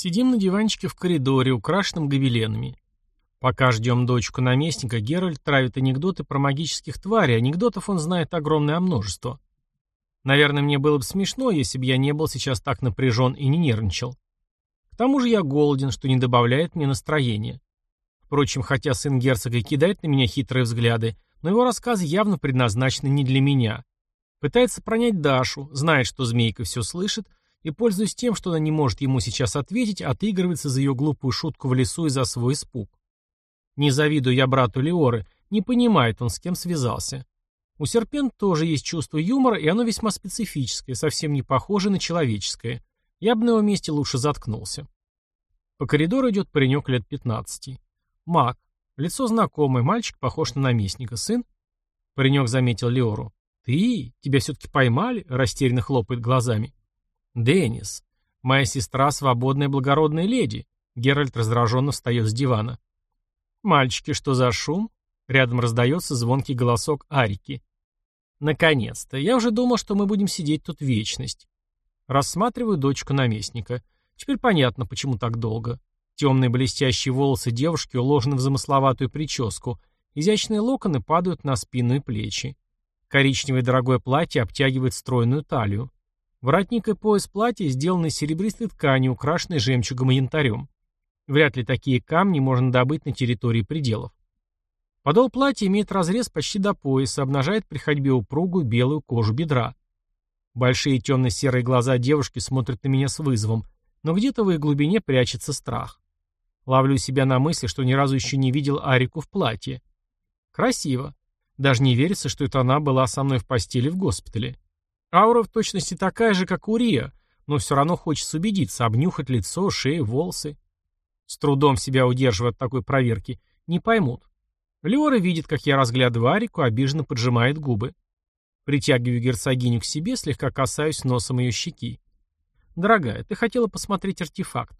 Сидим на диванчике в коридоре, украшенном гобеленами. Пока ждем дочку наместника, Геральт травит анекдоты про магических тварей, анекдотов он знает огромное множество. Наверное, мне было бы смешно, если бы я не был сейчас так напряжен и не нервничал. К тому же я голоден, что не добавляет мне настроения. Впрочем, хотя сын герцога и кидает на меня хитрые взгляды, но его рассказы явно предназначены не для меня. Пытается пронять Дашу, знает, что змейка все слышит, и, пользуясь тем, что она не может ему сейчас ответить, отыгрывается за ее глупую шутку в лесу и за свой испуг. Не завидую я брату Леоры, не понимает он, с кем связался. У серпент тоже есть чувство юмора, и оно весьма специфическое, совсем не похоже на человеческое. Я бы на его месте лучше заткнулся. По коридору идет паренек лет 15. Маг. Лицо знакомое, мальчик похож на наместника. Сын? Паренек заметил Леору. «Ты? Тебя все-таки поймали?» — растерянно хлопает глазами. «Деннис. Моя сестра — свободная благородная леди». Геральт раздраженно встает с дивана. «Мальчики, что за шум?» Рядом раздается звонкий голосок Арики. «Наконец-то! Я уже думал, что мы будем сидеть тут вечность». Рассматриваю дочку наместника. Теперь понятно, почему так долго. Темные блестящие волосы девушки уложены в замысловатую прическу. Изящные локоны падают на спину и плечи. Коричневое дорогое платье обтягивает стройную талию. Воротник и пояс платья сделаны из серебристой ткани, украшенной жемчугом и янтарем. Вряд ли такие камни можно добыть на территории пределов. Подол платья имеет разрез почти до пояса, обнажает при ходьбе упругую белую кожу бедра. Большие темно-серые глаза девушки смотрят на меня с вызовом, но где-то в их глубине прячется страх. Ловлю себя на мысли, что ни разу еще не видел Арику в платье. Красиво. Даже не верится, что это она была со мной в постели в госпитале. Аура в точности такая же, как у Рия, но все равно хочется убедиться, обнюхать лицо, шею, волосы. С трудом себя удерживая от такой проверки. Не поймут. Леора видит, как я разглядываю Арику, обиженно поджимает губы. Притягиваю герцогиню к себе, слегка касаюсь носом ее щеки. «Дорогая, ты хотела посмотреть артефакт».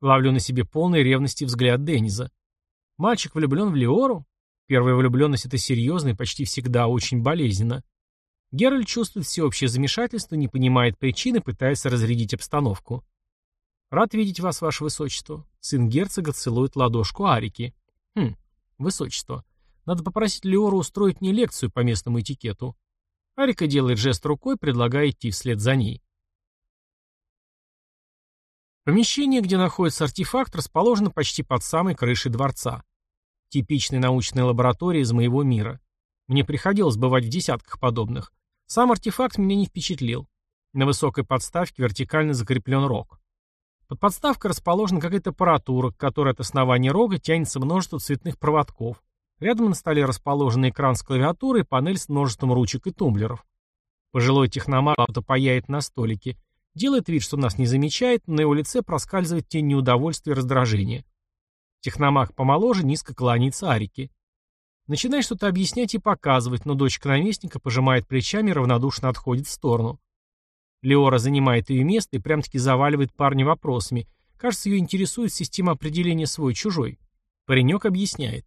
Ловлю на себе полной ревности взгляд Денниза. Мальчик влюблен в Леору? Первая влюбленность — это серьезно и почти всегда очень болезненно. Геральт чувствует всеобщее замешательство, не понимает причины, пытается разрядить обстановку. «Рад видеть вас, ваше высочество». Сын герцога целует ладошку Арики. «Хм, высочество. Надо попросить Леору устроить мне лекцию по местному этикету». Арика делает жест рукой, предлагая идти вслед за ней. Помещение, где находится артефакт, расположено почти под самой крышей дворца. Типичная научная лаборатория из моего мира. Мне приходилось бывать в десятках подобных. Сам артефакт меня не впечатлил. На высокой подставке вертикально закреплен рог. Под подставкой расположена какая-то аппаратура, к которой от основания рога тянется множество цветных проводков. Рядом на столе расположен экран с клавиатурой и панель с множеством ручек и тумблеров. Пожилой техномаг что-то паяет на столике. Делает вид, что нас не замечает, но на его лице проскальзывает тень неудовольствия и раздражения. Техномаг помоложе низко кланяется Арике. Начинает что-то объяснять и показывать, но дочка наместника пожимает плечами и равнодушно отходит в сторону. Леора занимает ее место и прям-таки заваливает парня вопросами. Кажется, ее интересует система определения свой-чужой. Паренек объясняет.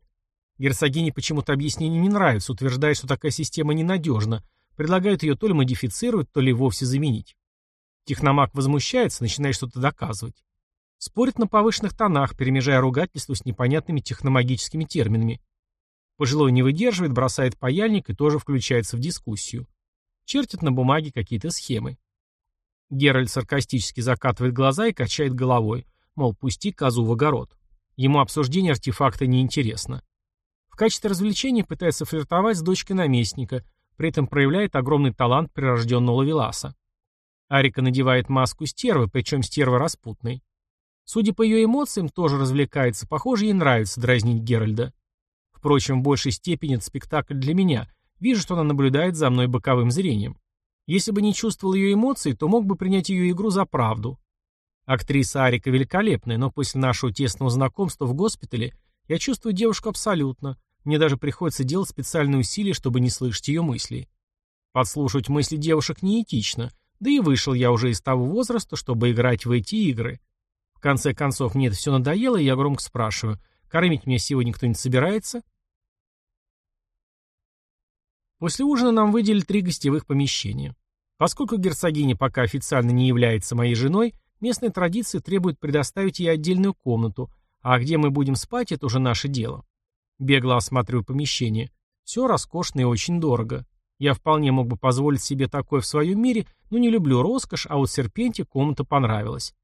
Герцогине почему-то объяснение не нравится, утверждает, что такая система ненадежна, предлагает ее то ли модифицировать, то ли вовсе заменить. Техномаг возмущается, начинает что-то доказывать. Спорит на повышенных тонах, перемежая ругательство с непонятными техномагическими терминами. Пожилой не выдерживает, бросает паяльник и тоже включается в дискуссию. Чертит на бумаге какие-то схемы. Геральт саркастически закатывает глаза и качает головой, мол, пусти козу в огород. Ему обсуждение артефакта неинтересно. В качестве развлечения пытается флиртовать с дочкой наместника, при этом проявляет огромный талант прирожденного лавеласа. Арика надевает маску стервы, причем стерва распутной. Судя по ее эмоциям, тоже развлекается, похоже, ей нравится дразнить Геральда. Впрочем, в большей степени это спектакль для меня. Вижу, что она наблюдает за мной боковым зрением. Если бы не чувствовал ее эмоций, то мог бы принять ее игру за правду. Актриса Арика великолепная, но после нашего тесного знакомства в госпитале я чувствую девушку абсолютно. Мне даже приходится делать специальные усилия, чтобы не слышать ее мыслей. Подслушивать мысли девушек неэтично, да и вышел я уже из того возраста, чтобы играть в эти игры. В конце концов, мне это все надоело, и я громко спрашиваю, кормить меня сегодня кто-нибудь собирается? После ужина нам выделили три гостевых помещения. Поскольку герцогиня пока официально не является моей женой, Местная традиция требует предоставить ей отдельную комнату, а где мы будем спать, это уже наше дело. Бегло осматриваю помещение. Все роскошно и очень дорого. Я вполне мог бы позволить себе такое в своем мире, но не люблю роскошь, а вот Серпенте комната понравилась.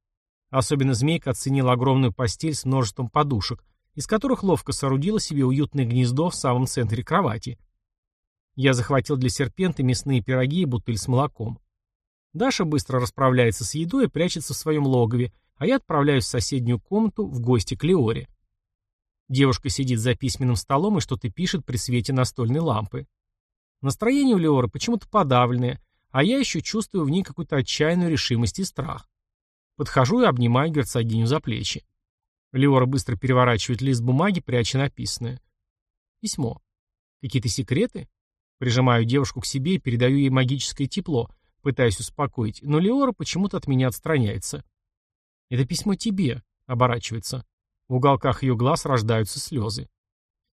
Особенно змейка оценила огромную постель с множеством подушек, из которых ловко соорудила себе уютное гнездо в самом центре кровати. Я захватил для серпенты мясные пироги и бутыль с молоком. Даша быстро расправляется с едой и прячется в своем логове, а я отправляюсь в соседнюю комнату в гости к Леоре. Девушка сидит за письменным столом и что-то пишет при свете настольной лампы. Настроение у Леоры почему-то подавленное, а я еще чувствую в ней какую-то отчаянную решимость и страх. Подхожу и обнимаю герцогиню за плечи. Леора быстро переворачивает лист бумаги, пряча написанное. Письмо. Какие-то секреты? Прижимаю девушку к себе и передаю ей магическое тепло, пытаясь успокоить, но Леора почему-то от меня отстраняется. «Это письмо тебе», — оборачивается. В уголках ее глаз рождаются слезы.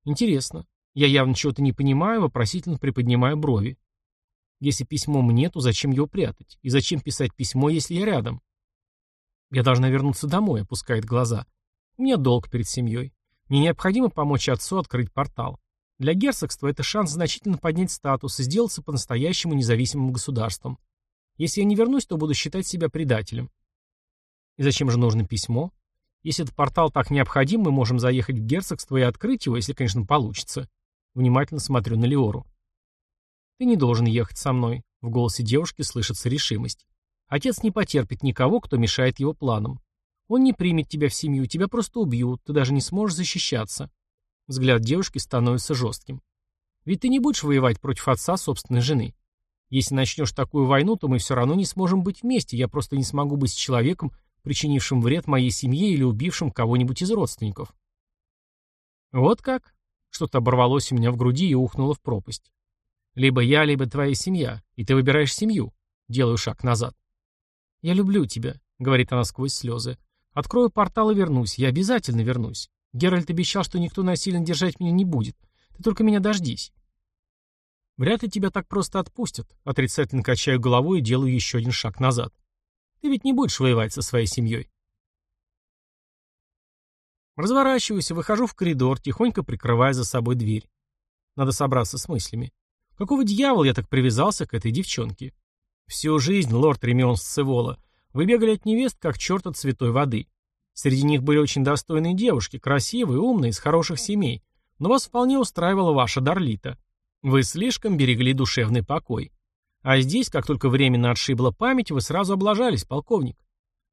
«Интересно. Я явно чего-то не понимаю, вопросительно приподнимаю брови. Если письмо мне, то зачем его прятать? И зачем писать письмо, если я рядом? Я должна вернуться домой, опускает глаза. У меня долг перед семьей. Мне необходимо помочь отцу открыть портал. Для герцогства это шанс значительно поднять статус и сделаться по-настоящему независимым государством. Если я не вернусь, то буду считать себя предателем. И зачем же нужно письмо? Если этот портал так необходим, мы можем заехать в герцогство и открыть его, если, конечно, получится. Внимательно смотрю на Леору. «Ты не должен ехать со мной», — в голосе девушки слышится решимость. «Отец не потерпит никого, кто мешает его планам. Он не примет тебя в семью, тебя просто убьют, ты даже не сможешь защищаться». Взгляд девушки становится жестким. «Ведь ты не будешь воевать против отца собственной жены. Если начнешь такую войну, то мы все равно не сможем быть вместе, я просто не смогу быть с человеком, причинившим вред моей семье или убившим кого-нибудь из родственников». «Вот как?» Что-то оборвалось у меня в груди и ухнуло в пропасть. Либо я, либо твоя семья, и ты выбираешь семью. Делаю шаг назад. «Я люблю тебя», — говорит она сквозь слезы. «Открою портал и вернусь. Я обязательно вернусь. Геральт обещал, что никто насильно держать меня не будет. Ты только меня дождись». «Вряд ли тебя так просто отпустят», — отрицательно качаю головой и делаю еще один шаг назад. «Ты ведь не будешь воевать со своей семьей». Разворачиваюсь и выхожу в коридор, тихонько прикрывая за собой дверь. Надо собраться с мыслями. Какого дьявола я так привязался к этой девчонке? Всю жизнь, лорд Ремион Сцевола, вы бегали от невест, как черт от святой воды. Среди них были очень достойные девушки, красивые, умные, из хороших семей. Но вас вполне устраивала ваша Дарлита. Вы слишком берегли душевный покой. А здесь, как только временно отшибла память, вы сразу облажались, полковник.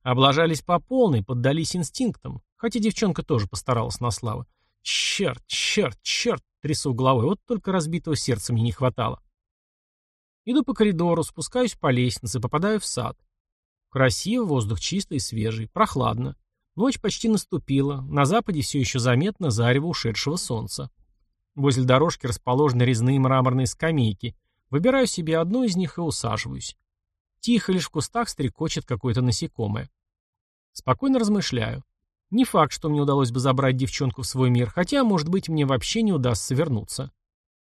Облажались по полной, поддались инстинктам. Хотя девчонка тоже постаралась на славу. Черт, черт, черт, трясу головой, вот только разбитого сердца мне не хватало. Иду по коридору, спускаюсь по лестнице, попадаю в сад. Красиво, воздух чистый и свежий, прохладно. Ночь почти наступила, на западе все еще заметно зарево ушедшего солнца. Возле дорожки расположены резные мраморные скамейки. Выбираю себе одну из них и усаживаюсь. Тихо лишь в кустах стрекочет какое-то насекомое. Спокойно размышляю. Не факт, что мне удалось бы забрать девчонку в свой мир, хотя, может быть, мне вообще не удастся вернуться.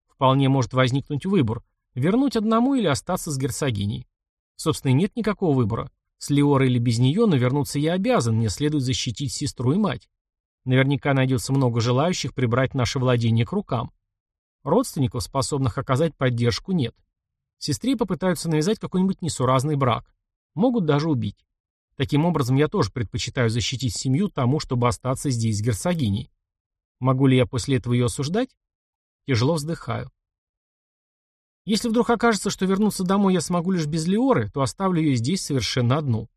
Вполне может возникнуть выбор – вернуть одному или остаться с герцогиней. Собственно, нет никакого выбора. С Леорой или без нее, но вернуться я обязан, мне следует защитить сестру и мать. Наверняка найдется много желающих прибрать наше владение к рукам. Родственников, способных оказать поддержку, нет. Сестре попытаются навязать какой-нибудь несуразный брак. Могут даже убить. Таким образом, я тоже предпочитаю защитить семью тому, чтобы остаться здесь с герцогиней. Могу ли я после этого ее осуждать? Тяжело вздыхаю. Если вдруг окажется, что вернуться домой я смогу лишь без Леоры, то оставлю ее здесь совершенно одну.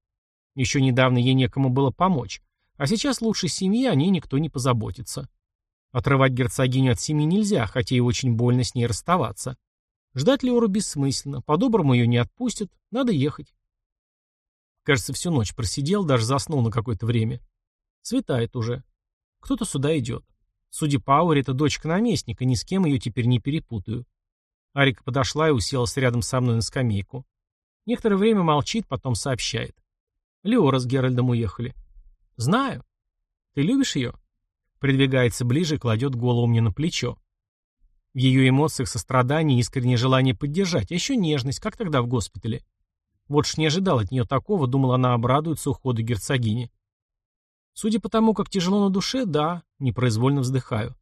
Еще недавно ей некому было помочь, а сейчас лучше семьи о ней никто не позаботится. Отрывать герцогиню от семьи нельзя, хотя и очень больно с ней расставаться. Ждать Леору бессмысленно, по-доброму ее не отпустят, надо ехать. Кажется, всю ночь просидел, даже заснул на какое-то время. Светает уже. Кто-то сюда идет. Судя по ауре, это дочка наместника, ни с кем ее теперь не перепутаю. Арика подошла и уселась рядом со мной на скамейку. Некоторое время молчит, потом сообщает. Леора с Геральдом уехали. Знаю. Ты любишь ее? Придвигается ближе и кладет голову мне на плечо. В ее эмоциях сострадание и искреннее желание поддержать, а еще нежность, как тогда в госпитале. Вот ж не ожидал от нее такого, думал, она обрадуется уходу герцогини. Судя по тому, как тяжело на душе, да, непроизвольно вздыхаю.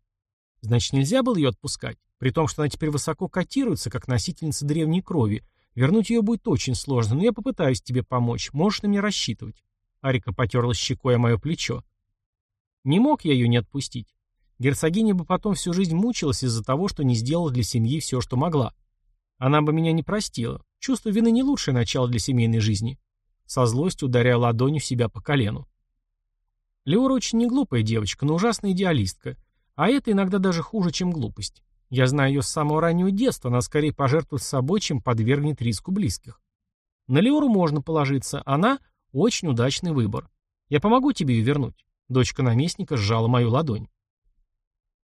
Значит, нельзя было ее отпускать, при том, что она теперь высоко котируется, как носительница древней крови. Вернуть ее будет очень сложно, но я попытаюсь тебе помочь, можешь на меня рассчитывать. Арика потерла щекой о мое плечо. Не мог я ее не отпустить. Герцогиня бы потом всю жизнь мучилась из-за того, что не сделала для семьи все, что могла. Она бы меня не простила. Чувство вины не лучшее начало для семейной жизни. Со злостью ударяя ладонью себя по колену. Леора очень не глупая девочка, но ужасная идеалистка. А это иногда даже хуже, чем глупость. Я знаю ее с самого раннего детства, она скорее пожертвует собой, чем подвергнет риску близких. На Леору можно положиться, она – очень удачный выбор. Я помогу тебе ее вернуть. Дочка наместника сжала мою ладонь.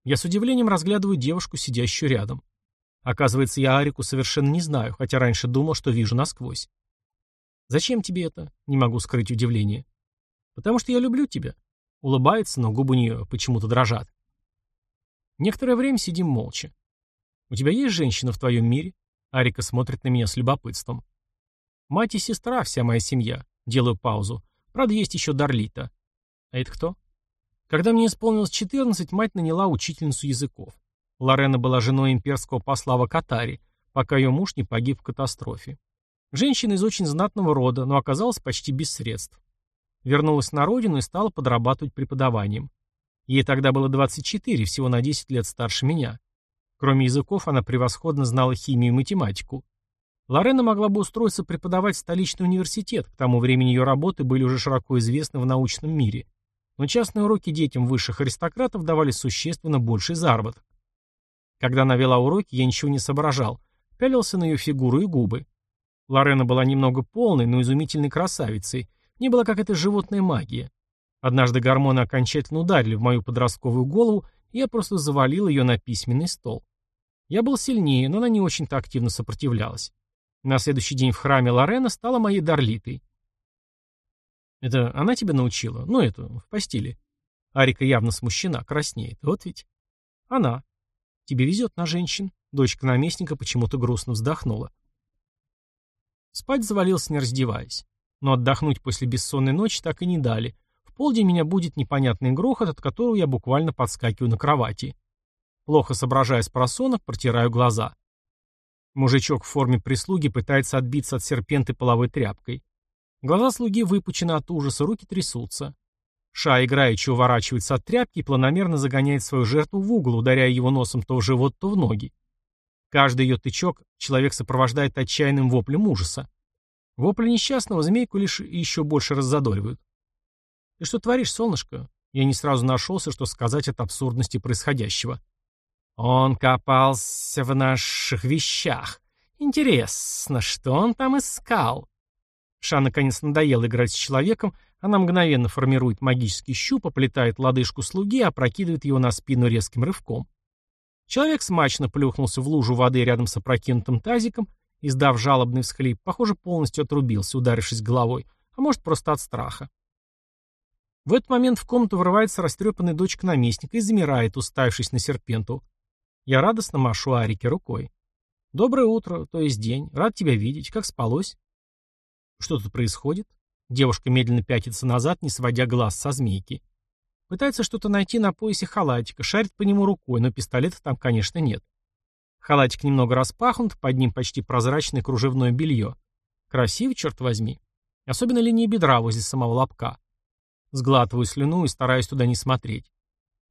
Я с удивлением разглядываю девушку, сидящую рядом. Оказывается, я Арику совершенно не знаю, хотя раньше думал, что вижу насквозь. «Зачем тебе это?» — не могу скрыть удивление. «Потому что я люблю тебя». Улыбается, но губы у нее почему-то дрожат. Некоторое время сидим молча. «У тебя есть женщина в твоем мире?» Арика смотрит на меня с любопытством. «Мать и сестра, вся моя семья». Делаю паузу. Правда, есть еще Дарлита. А это кто? Когда мне исполнилось 14, мать наняла учительницу языков. Лорена была женой имперского посла в Катаре, пока ее муж не погиб в катастрофе. Женщина из очень знатного рода, но оказалась почти без средств. Вернулась на родину и стала подрабатывать преподаванием. Ей тогда было 24, всего на 10 лет старше меня. Кроме языков, она превосходно знала химию и математику. Лорена могла бы устроиться преподавать в столичный университет, к тому времени ее работы были уже широко известны в научном мире. Но частные уроки детям высших аристократов давали существенно больший заработок. Когда она вела уроки, я ничего не соображал, пялился на ее фигуру и губы. Лорена была немного полной, но изумительной красавицей, не была как эта животная магия. Однажды гормоны окончательно ударили в мою подростковую голову, и я просто завалил ее на письменный стол. Я был сильнее, но она не очень-то активно сопротивлялась. На следующий день в храме Лорена стала моей Дарлитой. Это она тебя научила? Ну, эту, в постели. Арика явно смущена, краснеет. Вот ведь. Она. Тебе везет на женщин. Дочка наместника почему-то грустно вздохнула. Спать завалился, не раздеваясь. Но отдохнуть после бессонной ночи так и не дали. Полдень меня будет непонятный грохот, от которого я буквально подскакиваю на кровати. Плохо соображая с просонок, протираю глаза. Мужичок в форме прислуги пытается отбиться от серпенты половой тряпкой. Глаза слуги выпучены от ужаса, руки трясутся. Ша играючи уворачивается от тряпки и планомерно загоняет свою жертву в угол, ударяя его носом то в живот, то в ноги. Каждый ее тычок человек сопровождает отчаянным воплем ужаса. Вопли несчастного змейку лишь еще больше раззадоривают. «Ты что творишь, солнышко?» Я не сразу нашелся, что сказать от абсурдности происходящего. Он копался в наших вещах. Интересно, что он там искал? Ша наконец надоел играть с человеком, она мгновенно формирует магический щуп, оплетает лодыжку слуги и опрокидывает его на спину резким рывком. Человек смачно плюхнулся в лужу воды рядом с опрокинутым тазиком, издав жалобный всхлип, похоже, полностью отрубился, ударившись головой, а может, просто от страха. В этот момент в комнату врывается растрепанная дочка наместника и замирает, уставившись на серпенту. Я радостно машу Арике рукой. «Доброе утро, то есть день. Рад тебя видеть. Как спалось?» «Что тут происходит?» Девушка медленно пятится назад, не сводя глаз со змейки. Пытается что-то найти на поясе халатика, шарит по нему рукой, но пистолета там, конечно, нет. Халатик немного распахнут, под ним почти прозрачное кружевное белье. Красиво, черт возьми. Особенно линия бедра возле самого лобка. Сглатываю слюну и стараюсь туда не смотреть.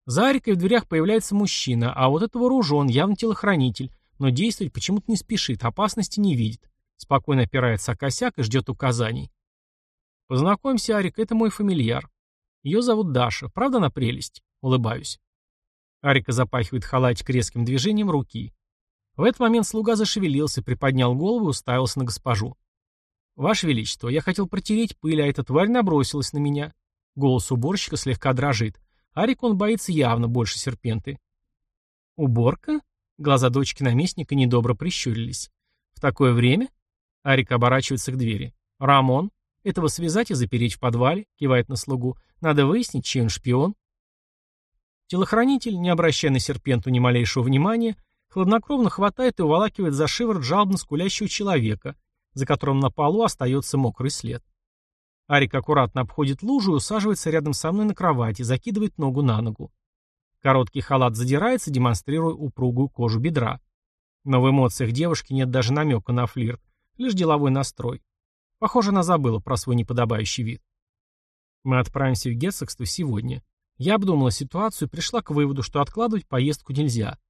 За Арикой в дверях появляется мужчина, а вот это вооружен, явно телохранитель, но действовать почему-то не спешит, опасности не видит. Спокойно опирается о косяк и ждет указаний. Познакомься, Арик, это мой фамильяр. Ее зовут Даша. Правда она прелесть? Улыбаюсь. Арика запахивает халатик резким движением руки. В этот момент слуга зашевелился, приподнял голову и уставился на госпожу. «Ваше Величество, я хотел протереть пыль, а эта тварь набросилась на меня». Голос уборщика слегка дрожит. Арик он боится явно больше серпенты. «Уборка?» Глаза дочки наместника недобро прищурились. «В такое время?» Арик оборачивается к двери. «Рамон? Этого связать и запереть в подвале?» Кивает на слугу. «Надо выяснить, чей он шпион». Телохранитель, не обращая на серпенту ни малейшего внимания, хладнокровно хватает и уволакивает за шиворот жалобно скулящего человека, за которым на полу остается мокрый след. Арик аккуратно обходит лужу и усаживается рядом со мной на кровати, закидывает ногу на ногу. Короткий халат задирается, демонстрируя упругую кожу бедра. Но в эмоциях девушки нет даже намека на флирт, лишь деловой настрой. Похоже, она забыла про свой неподобающий вид. Мы отправимся в герцогство сегодня. Я обдумала ситуацию и пришла к выводу, что откладывать поездку нельзя.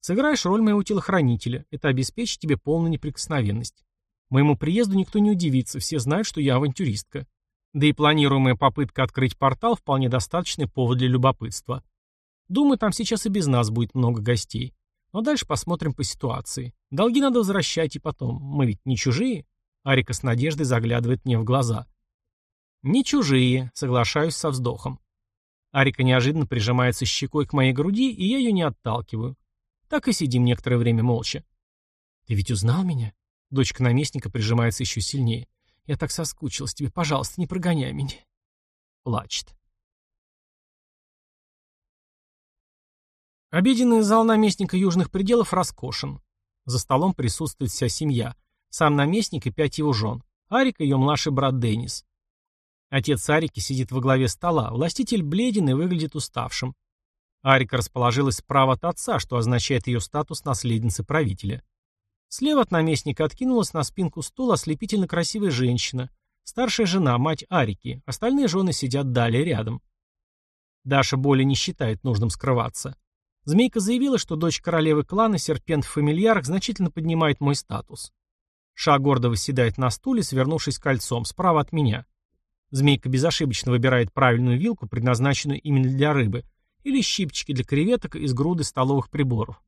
Сыграешь роль моего телохранителя, это обеспечит тебе полную неприкосновенность. Моему приезду никто не удивится, все знают, что я авантюристка. Да и планируемая попытка открыть портал вполне достаточный повод для любопытства. Думаю, там сейчас и без нас будет много гостей. Но дальше посмотрим по ситуации. Долги надо возвращать и потом. Мы ведь не чужие. Арика с надеждой заглядывает мне в глаза. Не чужие, соглашаюсь со вздохом. Арика неожиданно прижимается щекой к моей груди, и я ее не отталкиваю. Так и сидим некоторое время молча. «Ты ведь узнал меня?» Дочка наместника прижимается еще сильнее. «Я так соскучилась тебе. Пожалуйста, не прогоняй меня». Плачет. Обеденный зал наместника Южных пределов роскошен. За столом присутствует вся семья. Сам наместник и пять его жен. Арик и ее младший брат Деннис. Отец Арики сидит во главе стола. Властитель бледен и выглядит уставшим. Арика расположилась справа от отца, что означает ее статус наследницы правителя. Слева от наместника откинулась на спинку стула ослепительно красивая женщина, старшая жена, мать Арики, остальные жены сидят далее рядом. Даша более не считает нужным скрываться. Змейка заявила, что дочь королевы клана, серпент фамильяр, значительно поднимает мой статус. Ша гордо восседает на стуле, свернувшись кольцом, справа от меня. Змейка безошибочно выбирает правильную вилку, предназначенную именно для рыбы, или щипчики для креветок из груды столовых приборов.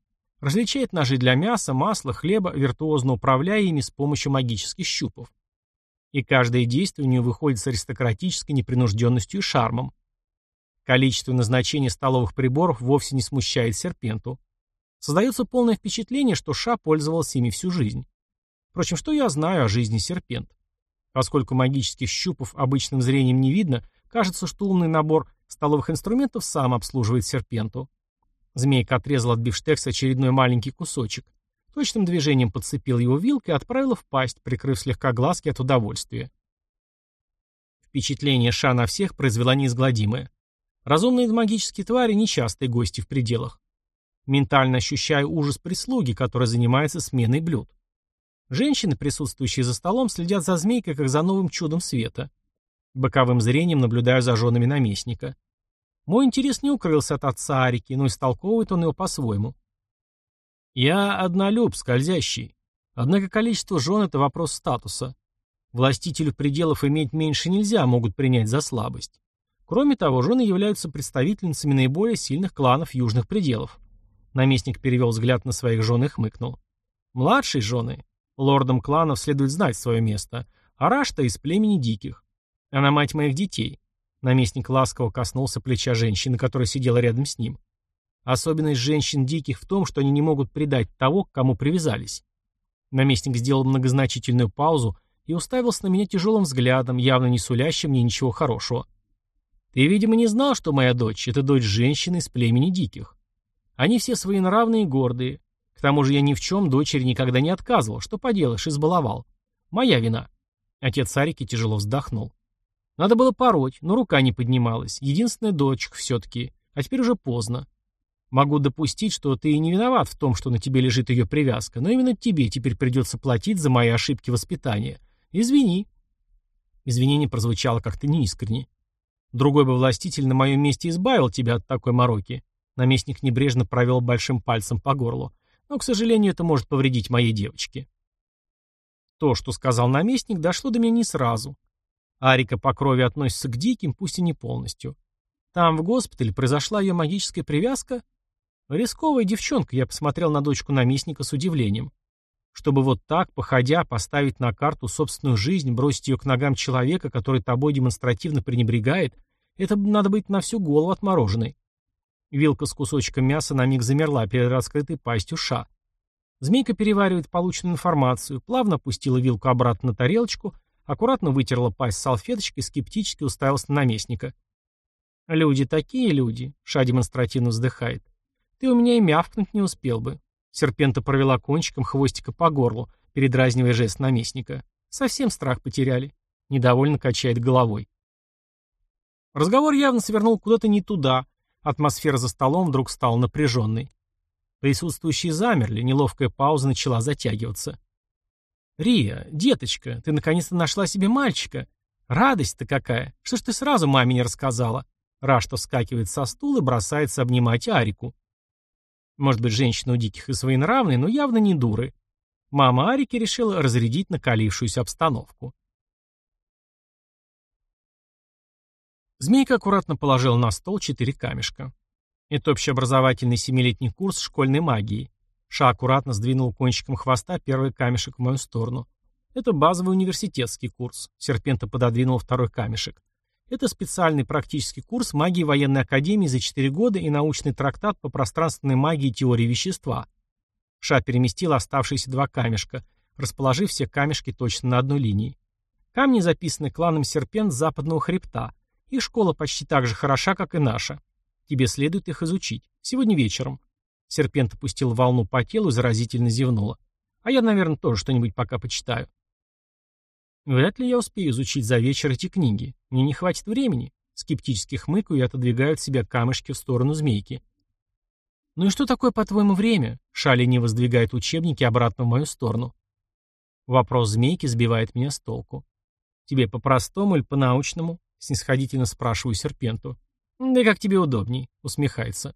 Различает ножи для мяса, масла, хлеба, виртуозно управляя ими с помощью магических щупов. И каждое действие у нее выходит с аристократической непринужденностью и шармом. Количество назначений столовых приборов вовсе не смущает серпенту. Создается полное впечатление, что Ша пользовался ими всю жизнь. Впрочем, что я знаю о жизни серпент? Поскольку магических щупов обычным зрением не видно, кажется, что умный набор столовых инструментов сам обслуживает серпенту. Змейка отрезала от бифштекса очередной маленький кусочек. Точным движением подцепил его вилкой и отправила в пасть, прикрыв слегка глазки от удовольствия. Впечатление Ша на всех произвела неизгладимое. Разумные магические твари – нечастые гости в пределах. Ментально ощущаю ужас прислуги, которая занимается сменой блюд. Женщины, присутствующие за столом, следят за змейкой, как за новым чудом света. Боковым зрением наблюдаю за женами наместника. Мой интерес не укрылся от отца Арики, но истолковывает он его по-своему. Я однолюб, скользящий. Однако количество жен – это вопрос статуса. Властителю пределов иметь меньше нельзя, могут принять за слабость. Кроме того, жены являются представительницами наиболее сильных кланов южных пределов. Наместник перевел взгляд на своих жен и хмыкнул. Младшие жены Лордам кланов следует знать свое место. Арашта из племени диких. Она мать моих детей. Наместник ласково коснулся плеча женщины, которая сидела рядом с ним. Особенность женщин диких в том, что они не могут предать того, к кому привязались. Наместник сделал многозначительную паузу и уставился на меня тяжелым взглядом, явно не сулящим мне ничего хорошего. Ты, видимо, не знал, что моя дочь — это дочь женщины из племени диких. Они все своенравные и гордые, тому же я ни в чем дочери никогда не отказывал. Что поделаешь, избаловал. Моя вина. Отец Арики тяжело вздохнул. Надо было пороть, но рука не поднималась. Единственная дочка все-таки. А теперь уже поздно. Могу допустить, что ты и не виноват в том, что на тебе лежит ее привязка, но именно тебе теперь придется платить за мои ошибки воспитания. Извини. Извинение прозвучало как-то неискренне. Другой бы властитель на моем месте избавил тебя от такой мороки. Наместник небрежно провел большим пальцем по горлу. Но, к сожалению, это может повредить моей девочке. То, что сказал наместник, дошло до меня не сразу. Арика по крови относится к диким, пусть и не полностью. Там, в госпитале, произошла ее магическая привязка. Рисковая девчонка, я посмотрел на дочку наместника с удивлением. Чтобы вот так, походя, поставить на карту собственную жизнь, бросить ее к ногам человека, который тобой демонстративно пренебрегает, это надо быть на всю голову отмороженной. Вилка с кусочком мяса на миг замерла перед раскрытой пастью ша. Змейка переваривает полученную информацию, плавно опустила вилку обратно на тарелочку, аккуратно вытерла пасть салфеточкой и скептически уставилась на наместника. «Люди такие люди», — Ша демонстративно вздыхает. «Ты у меня и мявкнуть не успел бы». Серпента провела кончиком хвостика по горлу, передразнивая жест наместника. Совсем страх потеряли. Недовольно качает головой. Разговор явно свернул куда-то не туда. Атмосфера за столом вдруг стала напряженной. Присутствующие замерли, неловкая пауза начала затягиваться. «Рия, деточка, ты наконец-то нашла себе мальчика. Радость-то какая! Что ж ты сразу маме не рассказала?» Рашта вскакивает со стула и бросается обнимать Арику. Может быть, женщина у диких и своенравные, но явно не дуры. Мама Арики решила разрядить накалившуюся обстановку. Змейка аккуратно положила на стол четыре камешка. Это общеобразовательный семилетний курс школьной магии. Ша аккуратно сдвинул кончиком хвоста первый камешек в мою сторону. Это базовый университетский курс. Серпента пододвинул второй камешек. Это специальный практический курс магии военной академии за 4 года и научный трактат по пространственной магии и теории вещества. Ша переместил оставшиеся два камешка, расположив все камешки точно на одной линии. Камни записаны кланом Серпент западного хребта. Их школа почти так же хороша, как и наша. Тебе следует их изучить. Сегодня вечером. Серпент опустил волну по телу и заразительно зевнула. А я, наверное, тоже что-нибудь пока почитаю. Вряд ли я успею изучить за вечер эти книги. Мне не хватит времени. Скептически хмыкаю и отодвигаю от себя камешки в сторону змейки. «Ну и что такое, по-твоему, время?» Шали не воздвигает учебники обратно в мою сторону. Вопрос змейки сбивает меня с толку. «Тебе по-простому или по-научному?» Снисходительно спрашиваю серпенту. «Да как тебе удобней», — усмехается.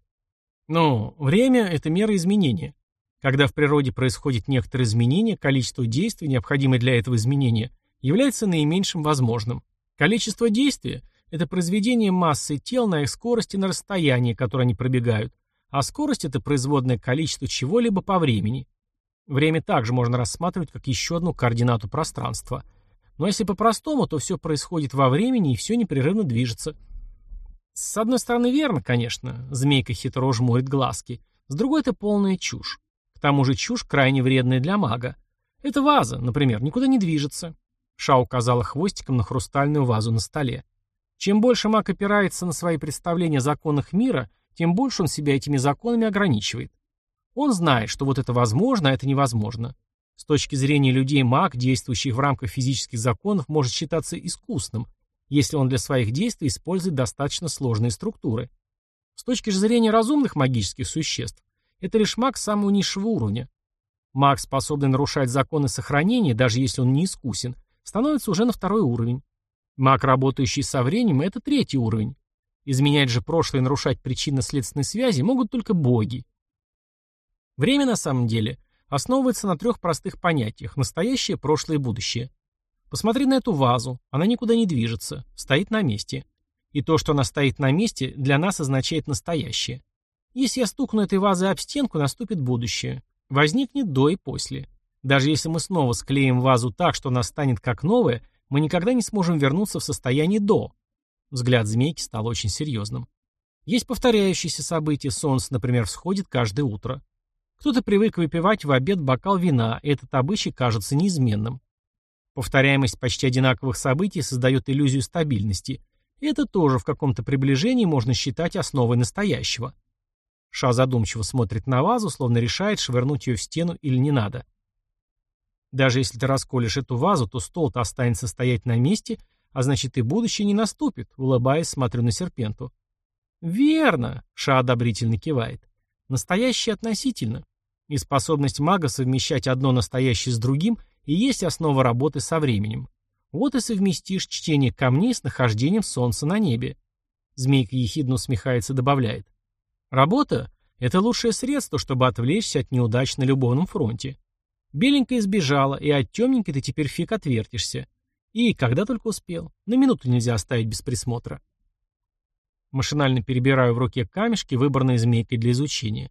«Ну, время — это мера изменения. Когда в природе происходит некоторые изменения, количество действий, необходимое для этого изменения, является наименьшим возможным. Количество действия – это произведение массы тел на их скорости на расстоянии, которое они пробегают, а скорость – это производное количество чего-либо по времени. Время также можно рассматривать как еще одну координату пространства. Но если по-простому, то все происходит во времени и все непрерывно движется. С одной стороны, верно, конечно, змейка хитро жмурит глазки. С другой, это полная чушь. К тому же чушь крайне вредная для мага. Эта ваза, например, никуда не движется. Ша указала хвостиком на хрустальную вазу на столе. Чем больше маг опирается на свои представления о законах мира, тем больше он себя этими законами ограничивает. Он знает, что вот это возможно, а это невозможно. С точки зрения людей маг, действующий в рамках физических законов, может считаться искусным, если он для своих действий использует достаточно сложные структуры. С точки зрения разумных магических существ, это лишь маг самого низшего уровня. Маг, способный нарушать законы сохранения, даже если он не искусен, становится уже на второй уровень. Маг, работающий со временем, это третий уровень. Изменять же прошлое и нарушать причинно-следственные связи могут только боги. Время, на самом деле, основывается на трех простых понятиях – настоящее, прошлое и будущее. Посмотри на эту вазу, она никуда не движется, стоит на месте. И то, что она стоит на месте, для нас означает настоящее. Если я стукну этой вазой об стенку, наступит будущее. Возникнет до и после. Даже если мы снова склеим вазу так, что она станет как новая, мы никогда не сможем вернуться в состояние до. Взгляд змейки стал очень серьезным. Есть повторяющиеся события, солнце, например, всходит каждое утро. Кто-то привык выпивать в обед бокал вина, и этот обычай кажется неизменным. Повторяемость почти одинаковых событий создает иллюзию стабильности, и это тоже в каком-то приближении можно считать основой настоящего. Ша задумчиво смотрит на вазу, словно решает, швырнуть ее в стену или не надо. Даже если ты расколешь эту вазу, то стол-то останется стоять на месте, а значит и будущее не наступит, улыбаясь, смотрю на серпенту. Верно, Ша одобрительно кивает. Настоящее относительно. И способность мага совмещать одно настоящее с другим и есть основа работы со временем. Вот и совместишь чтение камней с нахождением солнца на небе. Змейка ехидно усмехается добавляет. Работа — это лучшее средство, чтобы отвлечься от неудач на любовном фронте. Беленькая сбежала, и от темненькой ты теперь фиг отвертишься. И когда только успел. На минуту нельзя оставить без присмотра. Машинально перебираю в руке камешки, выбранные змейкой для изучения.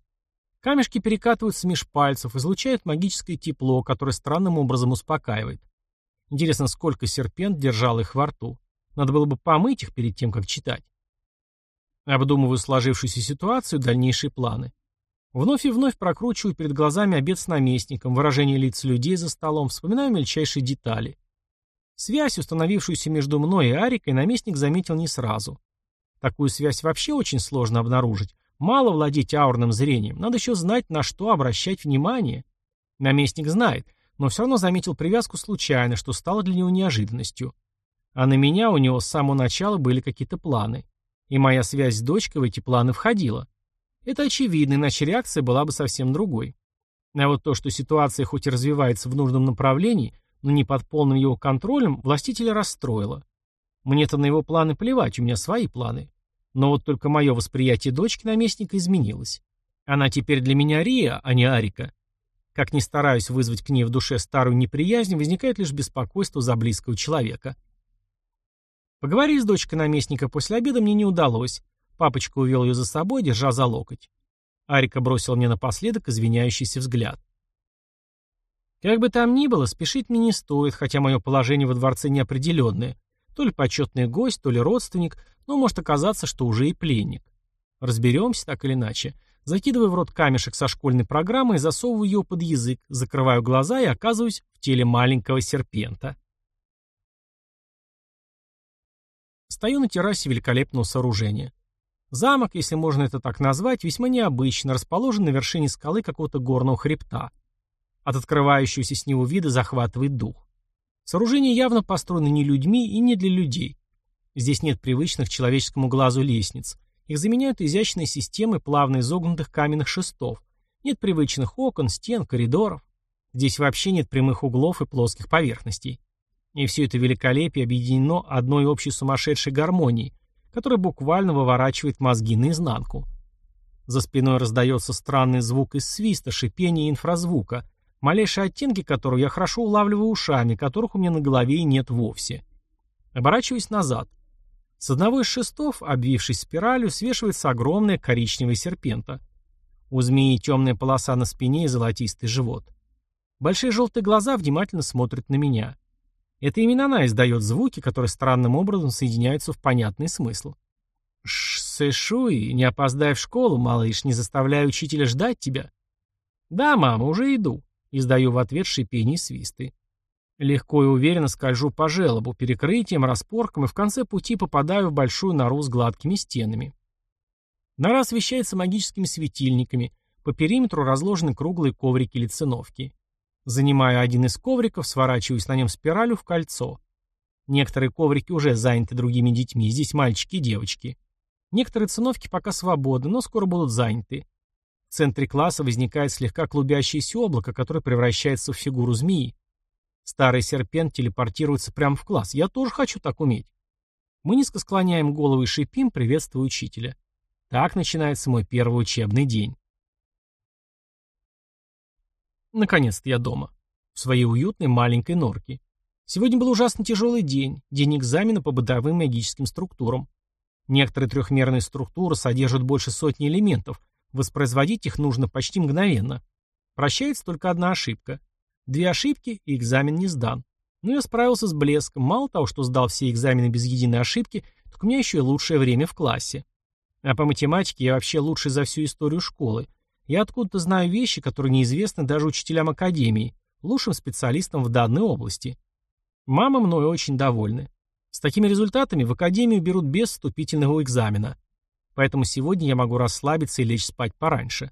Камешки перекатываются меж пальцев, излучают магическое тепло, которое странным образом успокаивает. Интересно, сколько серпент держал их во рту. Надо было бы помыть их перед тем, как читать. Обдумываю сложившуюся ситуацию, дальнейшие планы. Вновь и вновь прокручиваю перед глазами обед с наместником, выражение лиц людей за столом, вспоминаю мельчайшие детали. Связь, установившуюся между мной и Арикой, наместник заметил не сразу. Такую связь вообще очень сложно обнаружить. Мало владеть аурным зрением, надо еще знать, на что обращать внимание. Наместник знает, но все равно заметил привязку случайно, что стало для него неожиданностью. А на меня у него с самого начала были какие-то планы. И моя связь с дочкой в эти планы входила. Это очевидно, иначе реакция была бы совсем другой. А вот то, что ситуация хоть и развивается в нужном направлении, но не под полным его контролем, властителя расстроило. Мне-то на его планы плевать, у меня свои планы. Но вот только мое восприятие дочки наместника изменилось. Она теперь для меня Рия, а не Арика. Как ни стараюсь вызвать к ней в душе старую неприязнь, возникает лишь беспокойство за близкого человека. Поговорить с дочкой наместника после обеда мне не удалось. Папочка увел ее за собой, держа за локоть. Арика бросил мне напоследок извиняющийся взгляд. Как бы там ни было, спешить мне не стоит, хотя мое положение во дворце неопределенное. То ли почетный гость, то ли родственник, но может оказаться, что уже и пленник. Разберемся так или иначе. Закидываю в рот камешек со школьной программы и засовываю его под язык, закрываю глаза и оказываюсь в теле маленького серпента. Стою на террасе великолепного сооружения. Замок, если можно это так назвать, весьма необычно, расположен на вершине скалы какого-то горного хребта. От открывающегося с него вида захватывает дух. Сооружение явно построено не людьми и не для людей. Здесь нет привычных человеческому глазу лестниц. Их заменяют изящные системы плавно изогнутых каменных шестов. Нет привычных окон, стен, коридоров. Здесь вообще нет прямых углов и плоских поверхностей. И все это великолепие объединено одной общей сумасшедшей гармонией, которая буквально выворачивает мозги наизнанку. За спиной раздается странный звук из свиста, шипения и инфразвука, малейшие оттенки которого я хорошо улавливаю ушами, которых у меня на голове и нет вовсе. Оборачиваюсь назад. С одного из шестов, обвившись спиралью, свешивается огромная коричневая серпента. У змеи темная полоса на спине и золотистый живот. Большие желтые глаза внимательно смотрят на меня. Это именно она издает звуки, которые странным образом соединяются в понятный смысл. «Сэшуй, не опоздай в школу, малыш, не заставляй учителя ждать тебя». «Да, мама, уже иду», — издаю в ответ шипение и свисты. Легко и уверенно скольжу по желобу, перекрытиям, распоркам и в конце пути попадаю в большую нору с гладкими стенами. Нора освещается магическими светильниками, по периметру разложены круглые коврики или циновки. Занимаю один из ковриков, сворачиваюсь на нем спиралью в кольцо. Некоторые коврики уже заняты другими детьми, здесь мальчики и девочки. Некоторые циновки пока свободны, но скоро будут заняты. Центре класса возникает слегка клубящееся облако, которое превращается в фигуру змеи. Старый серпент телепортируется прямо в класс. Я тоже хочу так уметь. Мы низко склоняем головы и шипим, приветствуя учителя. Так начинается мой первый учебный день. Наконец-то я дома. В своей уютной маленькой норке. Сегодня был ужасно тяжелый день. День экзамена по бытовым магическим структурам. Некоторые трехмерные структуры содержат больше сотни элементов. Воспроизводить их нужно почти мгновенно. Прощается только одна ошибка. Две ошибки, и экзамен не сдан. Но я справился с блеском. Мало того, что сдал все экзамены без единой ошибки, так у меня еще и лучшее время в классе. А по математике я вообще лучший за всю историю школы. Я откуда-то знаю вещи, которые неизвестны даже учителям академии, лучшим специалистам в данной области. Мама мною очень довольна. С такими результатами в академию берут без вступительного экзамена. Поэтому сегодня я могу расслабиться и лечь спать пораньше.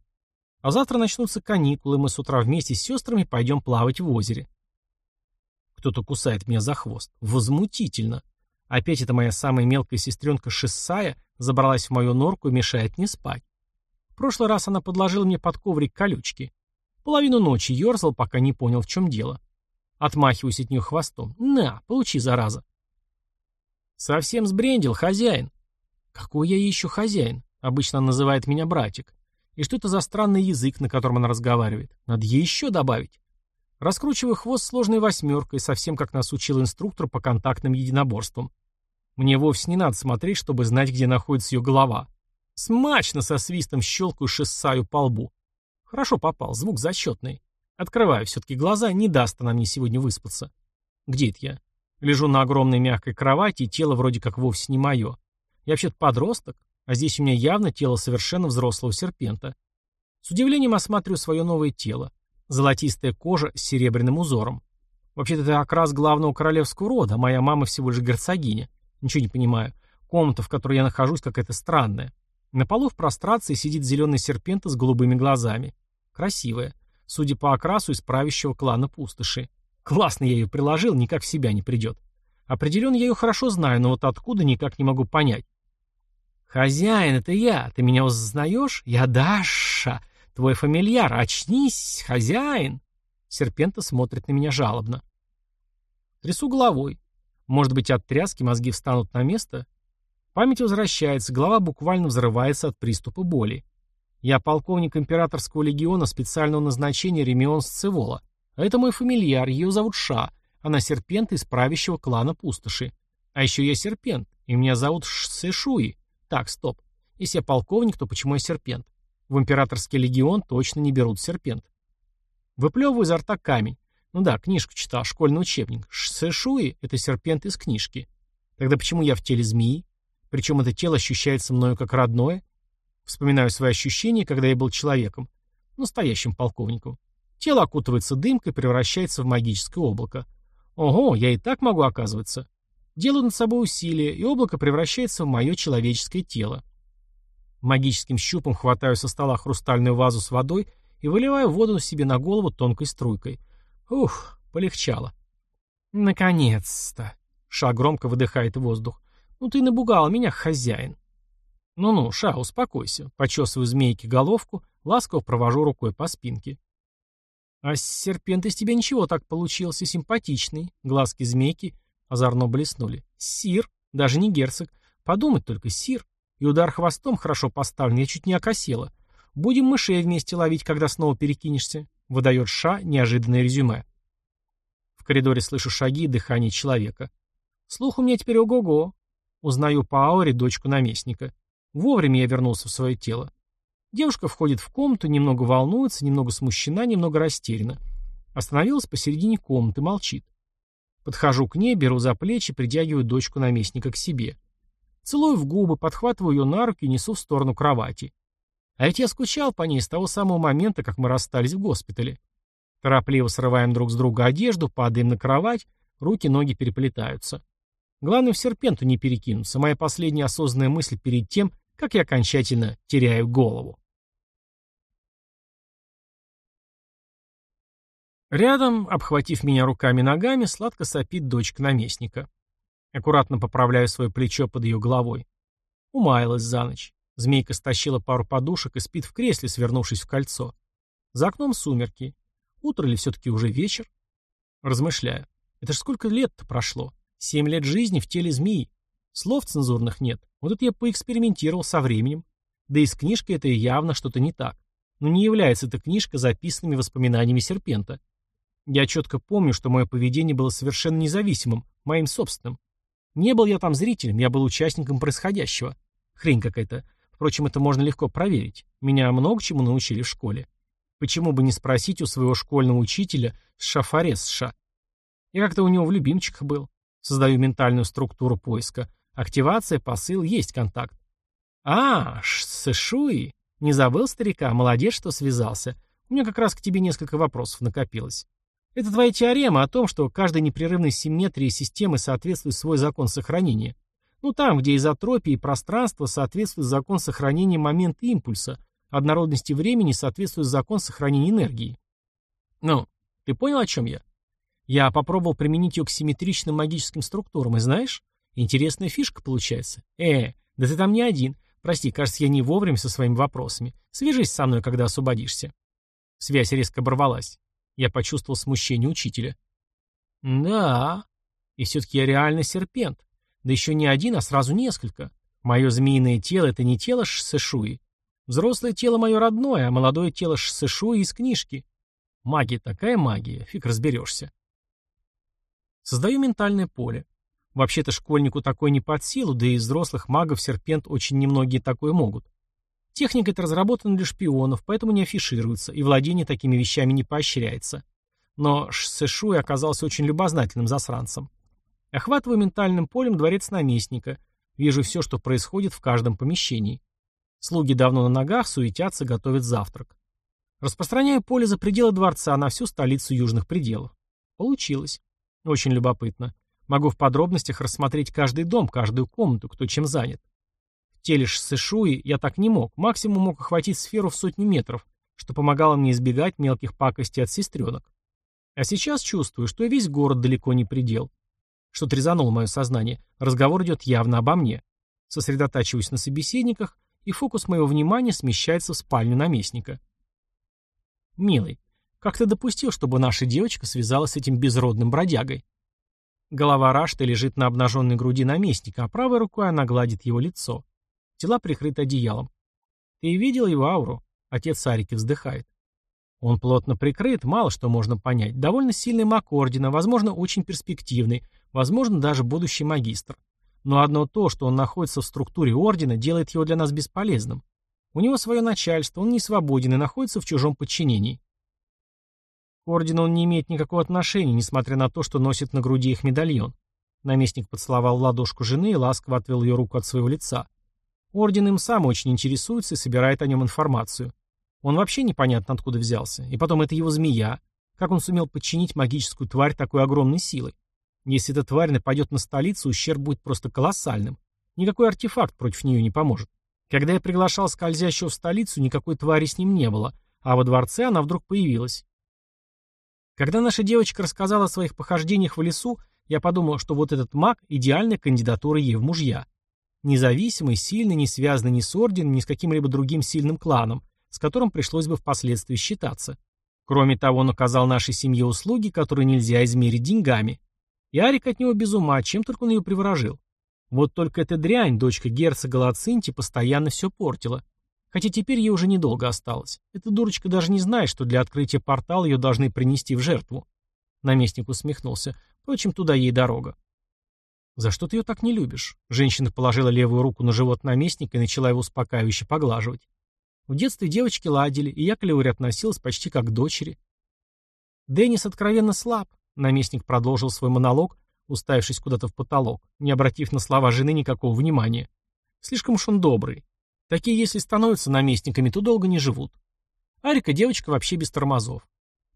А завтра начнутся каникулы, мы с утра вместе с сестрами пойдем плавать в озере. Кто-то кусает меня за хвост. Возмутительно. Опять эта моя самая мелкая сестренка Шиссая забралась в мою норку и мешает мне спать. В прошлый раз она подложила мне под коврик колючки. Половину ночи ерзал, пока не понял, в чем дело. Отмахиваюсь от нее хвостом. На, получи, зараза. Совсем сбрендил, хозяин. Какой я еще хозяин? Обычно он называет меня братик. И что это за странный язык, на котором она разговаривает? Надо ей еще добавить. Раскручиваю хвост сложной восьмеркой, совсем как нас учил инструктор по контактным единоборствам. Мне вовсе не надо смотреть, чтобы знать, где находится ее голова. Смачно со свистом щелкаю шессаю по лбу. Хорошо попал, звук зачетный. Открываю все-таки глаза, не даст она мне сегодня выспаться. Где это я? Лежу на огромной мягкой кровати, и тело вроде как вовсе не мое. Я вообще-то подросток, а здесь у меня явно тело совершенно взрослого серпента. С удивлением осматриваю свое новое тело. Золотистая кожа с серебряным узором. Вообще-то это окрас главного королевского рода, а моя мама всего лишь герцогиня. Ничего не понимаю. Комната, в которой я нахожусь, какая-то странная. На полу в прострации сидит зеленый серпента с голубыми глазами. Красивая. судя по окрасу из правящего клана пустоши. Классно я ее приложил, никак в себя не придет. Определенно я ее хорошо знаю, но вот откуда никак не могу понять. «Хозяин, это я. Ты меня узнаешь? Я Даша, твой фамильяр. Очнись, хозяин!» Серпента смотрит на меня жалобно. Трясу головой. Может быть, от тряски мозги встанут на место? Память возвращается, голова буквально взрывается от приступа боли. Я полковник императорского легиона специального назначения Ремион Сцевола. А это мой фамильяр, ее зовут Ша. Она серпент из правящего клана Пустоши. А еще я серпент, и меня зовут Сэшуи. Так, стоп. Если я полковник, то почему я серпент? В императорский легион точно не берут серпент. Выплевываю изо рта камень. Ну да, книжку читал, школьный учебник. Сэшуи — это серпент из книжки. Тогда почему я в теле змеи? Причем это тело ощущается мною как родное? Вспоминаю свои ощущения, когда я был человеком. Настоящим полковником. Тело окутывается дымкой, превращается в магическое облако. Ого, я и так могу, оказываться. Делаю над собой усилие, и облако превращается в мое человеческое тело. Магическим щупом хватаю со стола хрустальную вазу с водой и выливаю воду себе на голову тонкой струйкой. Ух, полегчало. Наконец-то. Ша громко выдыхает воздух. Ну ты напугал меня, хозяин. Ну-ну, Ша, успокойся. Почесываю змейки головку, ласково провожу рукой по спинке. А серпент из тебя ничего так получился, симпатичный. Глазки змейки озорно блеснули. Сир, даже не герцог. Подумать только, сир. И удар хвостом хорошо поставлен, я чуть не окосела. Будем мышей вместе ловить, когда снова перекинешься. Выдает Ша неожиданное резюме. В коридоре слышу шаги и дыхание человека. Слух у меня теперь ого-го. Узнаю по ауре дочку наместника. Вовремя я вернулся в свое тело. Девушка входит в комнату, немного волнуется, немного смущена, немного растеряна. Остановилась посередине комнаты, молчит. Подхожу к ней, беру за плечи, притягиваю дочку наместника к себе. Целую в губы, подхватываю ее на руки и несу в сторону кровати. А ведь я скучал по ней с того самого момента, как мы расстались в госпитале. Торопливо срываем друг с друга одежду, падаем на кровать, руки-ноги переплетаются. Главное в серпенту не перекинуться. Моя последняя осознанная мысль перед тем, как я окончательно теряю голову. Рядом, обхватив меня руками и ногами, сладко сопит дочка наместника. Аккуратно поправляю свое плечо под ее головой. Умаялась за ночь. Змейка стащила пару подушек и спит в кресле, свернувшись в кольцо. За окном сумерки. Утро или все-таки уже вечер? Размышляю. Это ж сколько лет-то прошло? Семь лет жизни в теле змеи. Слов цензурных нет. Вот это я поэкспериментировал со временем. Да и с книжкой это явно что-то не так. Но не является эта книжка записанными воспоминаниями серпента. Я четко помню, что мое поведение было совершенно независимым, моим собственным. Не был я там зрителем, я был участником происходящего. Хрень какая-то. Впрочем, это можно легко проверить. Меня много чему научили в школе. Почему бы не спросить у своего школьного учителя Шафаресша? Я как-то у него в любимчиках был. Создаю ментальную структуру поиска. Активация, посыл, есть контакт. А, Сэшуи. Не забыл старика, молодец, что связался. У меня как раз к тебе несколько вопросов накопилось. Это твоя теорема о том, что каждой непрерывной симметрии системы соответствует свой закон сохранения. Ну там, где изотропия и пространство соответствует закон сохранения момента импульса, однородности времени соответствует закон сохранения энергии. Ну, ты понял, о чем я? Я попробовал применить ее к симметричным магическим структурам, и знаешь, интересная фишка получается. Э, да ты там не один. Прости, кажется, я не вовремя со своими вопросами. Свяжись со мной, когда освободишься. Связь резко оборвалась. Я почувствовал смущение учителя. Да, и все-таки я реально серпент. Да еще не один, а сразу несколько. Мое змеиное тело — это не тело Шсешуи. Взрослое тело мое родное, а молодое тело Шсешуи из книжки. Магия такая магия, фиг разберешься. Создаю ментальное поле. Вообще-то школьнику такое не под силу, да и взрослых магов серпент очень немногие такое могут. Техника эта разработана для шпионов, поэтому не афишируется, и владение такими вещами не поощряется. Но Сэшуй оказался очень любознательным засранцем. Охватываю ментальным полем дворец наместника. Вижу все, что происходит в каждом помещении. Слуги давно на ногах, суетятся, готовят завтрак. Распространяю поле за пределы дворца на всю столицу южных пределов. Получилось. Очень любопытно. Могу в подробностях рассмотреть каждый дом, каждую комнату, кто чем занят теле Сэшуи я так не мог, максимум мог охватить сферу в сотни метров, что помогало мне избегать мелких пакостей от сестренок. А сейчас чувствую, что весь город далеко не предел. Что-то резануло мое сознание. Разговор идет явно обо мне. Сосредотачиваюсь на собеседниках, и фокус моего внимания смещается в спальню наместника. «Милый, как ты допустил, чтобы наша девочка связалась с этим безродным бродягой?» Голова Рашты лежит на обнаженной груди наместника, а правой рукой она гладит его лицо. Тела прикрыты одеялом. «Ты видел его ауру?» Отец Арики вздыхает. Он плотно прикрыт, мало что можно понять. Довольно сильный маг Ордена, возможно, очень перспективный, возможно, даже будущий магистр. Но одно то, что он находится в структуре Ордена, делает его для нас бесполезным. У него свое начальство, он не свободен и находится в чужом подчинении. К Ордену он не имеет никакого отношения, несмотря на то, что носит на груди их медальон. Наместник поцеловал ладошку жены и ласково отвел ее руку от своего лица. Орден им сам очень интересуется и собирает о нем информацию. Он вообще непонятно откуда взялся. И потом это его змея. Как он сумел подчинить магическую тварь такой огромной силой? Если эта тварь нападет на столицу, ущерб будет просто колоссальным. Никакой артефакт против нее не поможет. Когда я приглашал скользящего в столицу, никакой твари с ним не было, а во дворце она вдруг появилась. Когда наша девочка рассказала о своих похождениях в лесу, я подумал, что вот этот маг – идеальная кандидатура ей в мужья. Независимый, сильный, не связанный ни с орденом, ни с каким-либо другим сильным кланом, с которым пришлось бы впоследствии считаться. Кроме того, он оказал нашей семье услуги, которые нельзя измерить деньгами. И Арик от него без ума, чем только он ее приворожил. Вот только эта дрянь, дочка герцога Лацинти, постоянно все портила. Хотя теперь ей уже недолго осталось. Эта дурочка даже не знает, что для открытия портала ее должны принести в жертву. Наместник усмехнулся. Впрочем, туда ей дорога. «За что ты ее так не любишь?» Женщина положила левую руку на живот наместника и начала его успокаивающе поглаживать. В детстве девочки ладили, и я к Леоре относилась почти как к дочери. Деннис откровенно слаб, наместник продолжил свой монолог, уставившись куда-то в потолок, не обратив на слова жены никакого внимания. Слишком уж он добрый. Такие, если становятся наместниками, то долго не живут. Арика девочка вообще без тормозов.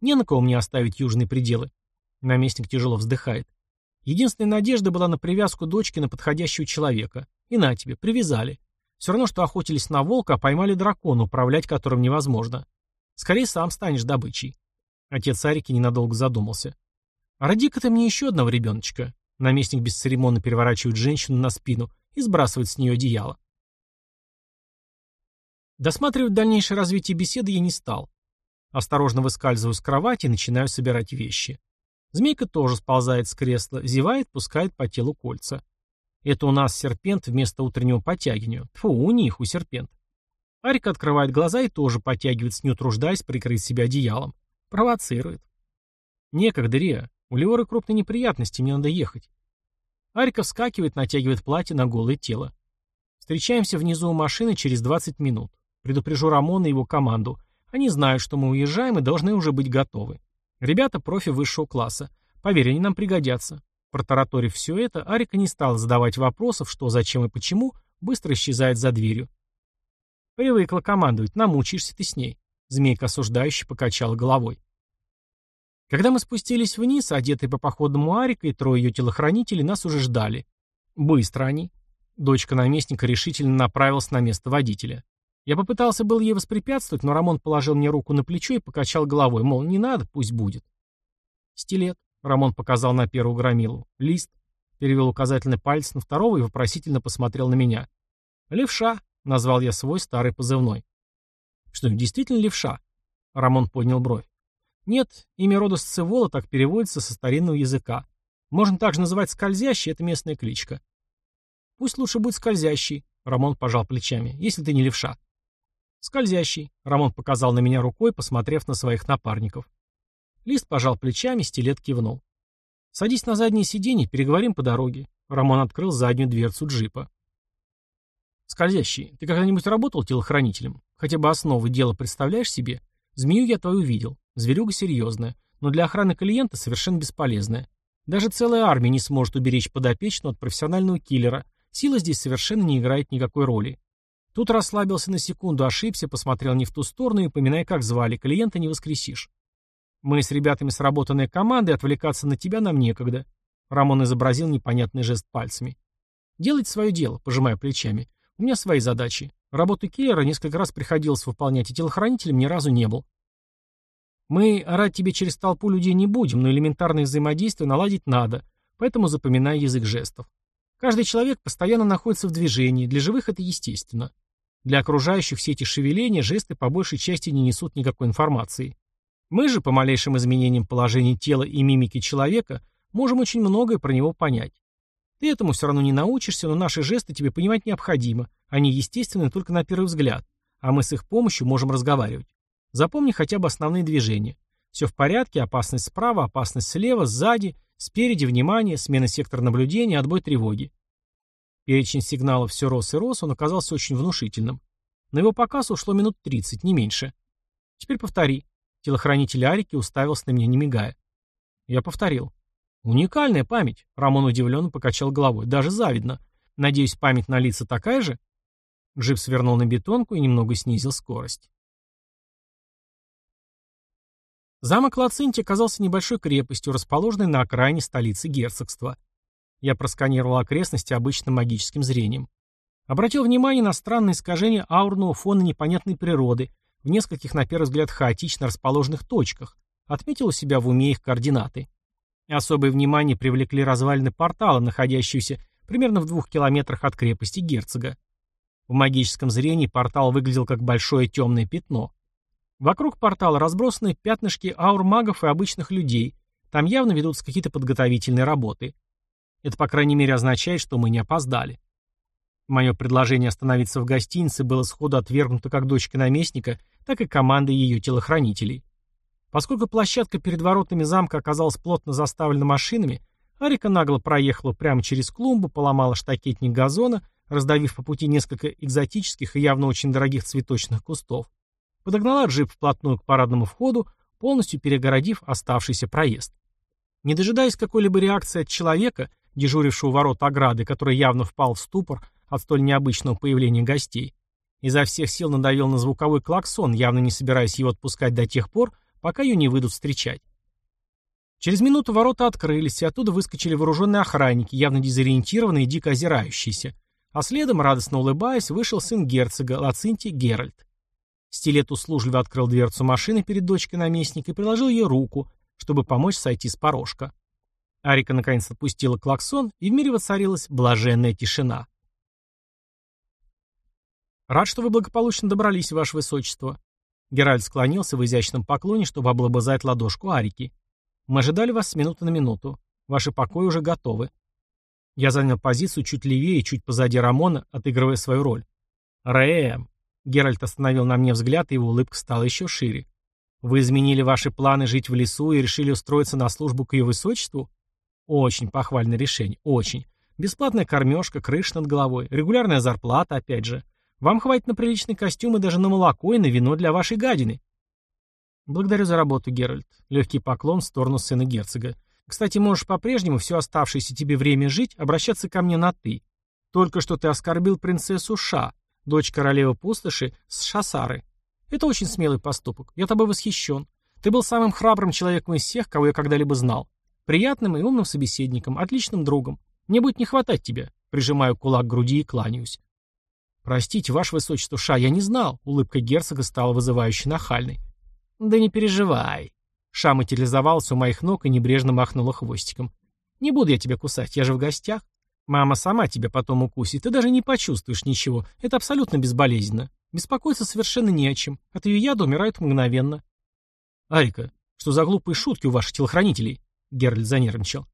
Не на кого мне оставить южные пределы. Наместник тяжело вздыхает. Единственная надежда была на привязку дочки на подходящего человека. И на тебе, привязали. Все равно, что охотились на волка, а поймали дракона, управлять которым невозможно. Скорее сам станешь добычей. Отец Арики ненадолго задумался. А роди-ка ты мне еще одного ребеночка. Наместник бесцеремонно переворачивает женщину на спину и сбрасывает с нее одеяло. Досматривать дальнейшее развитие беседы я не стал. Осторожно выскальзываю с кровати и начинаю собирать вещи. Змейка тоже сползает с кресла, зевает, пускает по телу кольца. Это у нас серпент вместо утреннего подтягивания. Фу, у них, у серпент. Арик открывает глаза и тоже подтягивается, не утруждаясь прикрыть себя одеялом. Провоцирует. Некогда, Риа. У Леоры крупные неприятности, мне надо ехать. Арика вскакивает, натягивает платье на голое тело. Встречаемся внизу у машины через 20 минут. Предупрежу Рамона и его команду. Они знают, что мы уезжаем и должны уже быть готовы. Ребята профи высшего класса. Поверь, они нам пригодятся. Протараторив все это, Арика не стал задавать вопросов, что, зачем и почему, быстро исчезает за дверью. Привыкла командовать, намучишься ты с ней. Змейка осуждающе покачала головой. Когда мы спустились вниз, одетые по походному Арика и трое ее телохранителей нас уже ждали. Быстро они. Дочка наместника решительно направилась на место водителя. Я попытался был ей воспрепятствовать, но Рамон положил мне руку на плечо и покачал головой, мол, не надо, пусть будет. Стилет. Рамон показал на первую громилу. Лист. Перевел указательный палец на второго и вопросительно посмотрел на меня. «Левша», — назвал я свой старый позывной. «Что, действительно левша?» Рамон поднял бровь. «Нет, имя рода Сцевола так переводится со старинного языка. Можно также называть скользящий, это местная кличка». «Пусть лучше будет скользящий», — Рамон пожал плечами, — «если ты не левша». «Скользящий», — Рамон показал на меня рукой, посмотрев на своих напарников. Лист пожал плечами, стилет кивнул. «Садись на заднее сиденье, переговорим по дороге». Рамон открыл заднюю дверцу джипа. «Скользящий, ты когда-нибудь работал телохранителем? Хотя бы основы дела представляешь себе? Змею я твою видел. Зверюга серьезная, но для охраны клиента совершенно бесполезная. Даже целая армия не сможет уберечь подопечного от профессионального киллера. Сила здесь совершенно не играет никакой роли. Тут расслабился на секунду, ошибся, посмотрел не в ту сторону и, поминая, как звали, клиента не воскресишь. Мы с ребятами сработанная команда, отвлекаться на тебя нам некогда. Рамон изобразил непонятный жест пальцами. Делать свое дело, пожимая плечами. У меня свои задачи. Работу Кейлера несколько раз приходилось выполнять, и телохранителем ни разу не был. Мы орать тебе через толпу людей не будем, но элементарное взаимодействие наладить надо, поэтому запоминай язык жестов. Каждый человек постоянно находится в движении, для живых это естественно. Для окружающих все эти шевеления жесты по большей части не несут никакой информации. Мы же, по малейшим изменениям положения тела и мимики человека, можем очень многое про него понять. Ты этому все равно не научишься, но наши жесты тебе понимать необходимо. Они естественны только на первый взгляд, а мы с их помощью можем разговаривать. Запомни хотя бы основные движения. Все в порядке, опасность справа, опасность слева, сзади, спереди, внимание, смена сектора наблюдения, отбой тревоги. Перечень сигналов все рос и рос, он оказался очень внушительным. На его показ ушло минут 30, не меньше. Теперь повтори. Телохранитель Арики уставился на меня, не мигая. Я повторил. Уникальная память. Рамон удивленно покачал головой. Даже завидно. Надеюсь, память на лица такая же? Джип свернул на бетонку и немного снизил скорость. Замок Лацинти оказался небольшой крепостью, расположенной на окраине столицы герцогства. Я просканировал окрестности обычным магическим зрением. Обратил внимание на странное искажение аурного фона непонятной природы в нескольких, на первый взгляд, хаотично расположенных точках. Отметил у себя в уме их координаты. Особое внимание привлекли развалины портала, находящиеся примерно в двух километрах от крепости герцога. В магическом зрении портал выглядел как большое темное пятно. Вокруг портала разбросаны пятнышки аур магов и обычных людей. Там явно ведутся какие-то подготовительные работы. Это, по крайней мере, означает, что мы не опоздали. Мое предложение остановиться в гостинице было сходу отвергнуто как дочкой наместника, так и командой ее телохранителей. Поскольку площадка перед воротами замка оказалась плотно заставлена машинами, Арика нагло проехала прямо через клумбу, поломала штакетник газона, раздавив по пути несколько экзотических и явно очень дорогих цветочных кустов подогнала джип вплотную к парадному входу, полностью перегородив оставшийся проезд. Не дожидаясь какой-либо реакции от человека, дежурившего у ворот ограды, который явно впал в ступор от столь необычного появления гостей, изо всех сил надавил на звуковой клаксон, явно не собираясь его отпускать до тех пор, пока ее не выйдут встречать. Через минуту ворота открылись, и оттуда выскочили вооруженные охранники, явно дезориентированные и дико озирающиеся. А следом, радостно улыбаясь, вышел сын герцога Лацинти Геральт. Стилет услужливо открыл дверцу машины перед дочкой наместника и приложил ей руку, чтобы помочь сойти с порожка. Арика наконец отпустила клаксон, и в мире воцарилась блаженная тишина. «Рад, что вы благополучно добрались, ваше высочество». Геральт склонился в изящном поклоне, чтобы облобызать ладошку Арики. «Мы ожидали вас с минуты на минуту. Ваши покои уже готовы». Я занял позицию чуть левее чуть позади Рамона, отыгрывая свою роль. «Рэм, Геральт остановил на мне взгляд, и его улыбка стала еще шире. «Вы изменили ваши планы жить в лесу и решили устроиться на службу к ее высочеству?» «Очень похвальное решение, очень. Бесплатная кормежка, крыша над головой, регулярная зарплата, опять же. Вам хватит на приличный костюм и даже на молоко и на вино для вашей гадины». «Благодарю за работу, Геральт». Легкий поклон в сторону сына герцога. «Кстати, можешь по-прежнему все оставшееся тебе время жить обращаться ко мне на «ты». Только что ты оскорбил принцессу Ша, дочь королевы пустоши с Шасары. Это очень смелый поступок. Я тобой восхищен. Ты был самым храбрым человеком из всех, кого я когда-либо знал. Приятным и умным собеседником, отличным другом. Мне будет не хватать тебя. Прижимаю кулак к груди и кланяюсь. Простите, ваше высочество Ша, я не знал. Улыбка герцога стала вызывающе нахальной. Да не переживай. Ша материализовался у моих ног и небрежно махнула хвостиком. Не буду я тебя кусать, я же в гостях. Мама сама тебя потом укусит, ты даже не почувствуешь ничего. Это абсолютно безболезненно. Беспокоиться совершенно не о чем. От ее яда умирают мгновенно. Арика, что за глупые шутки у ваших телохранителей? Геральт занервничал.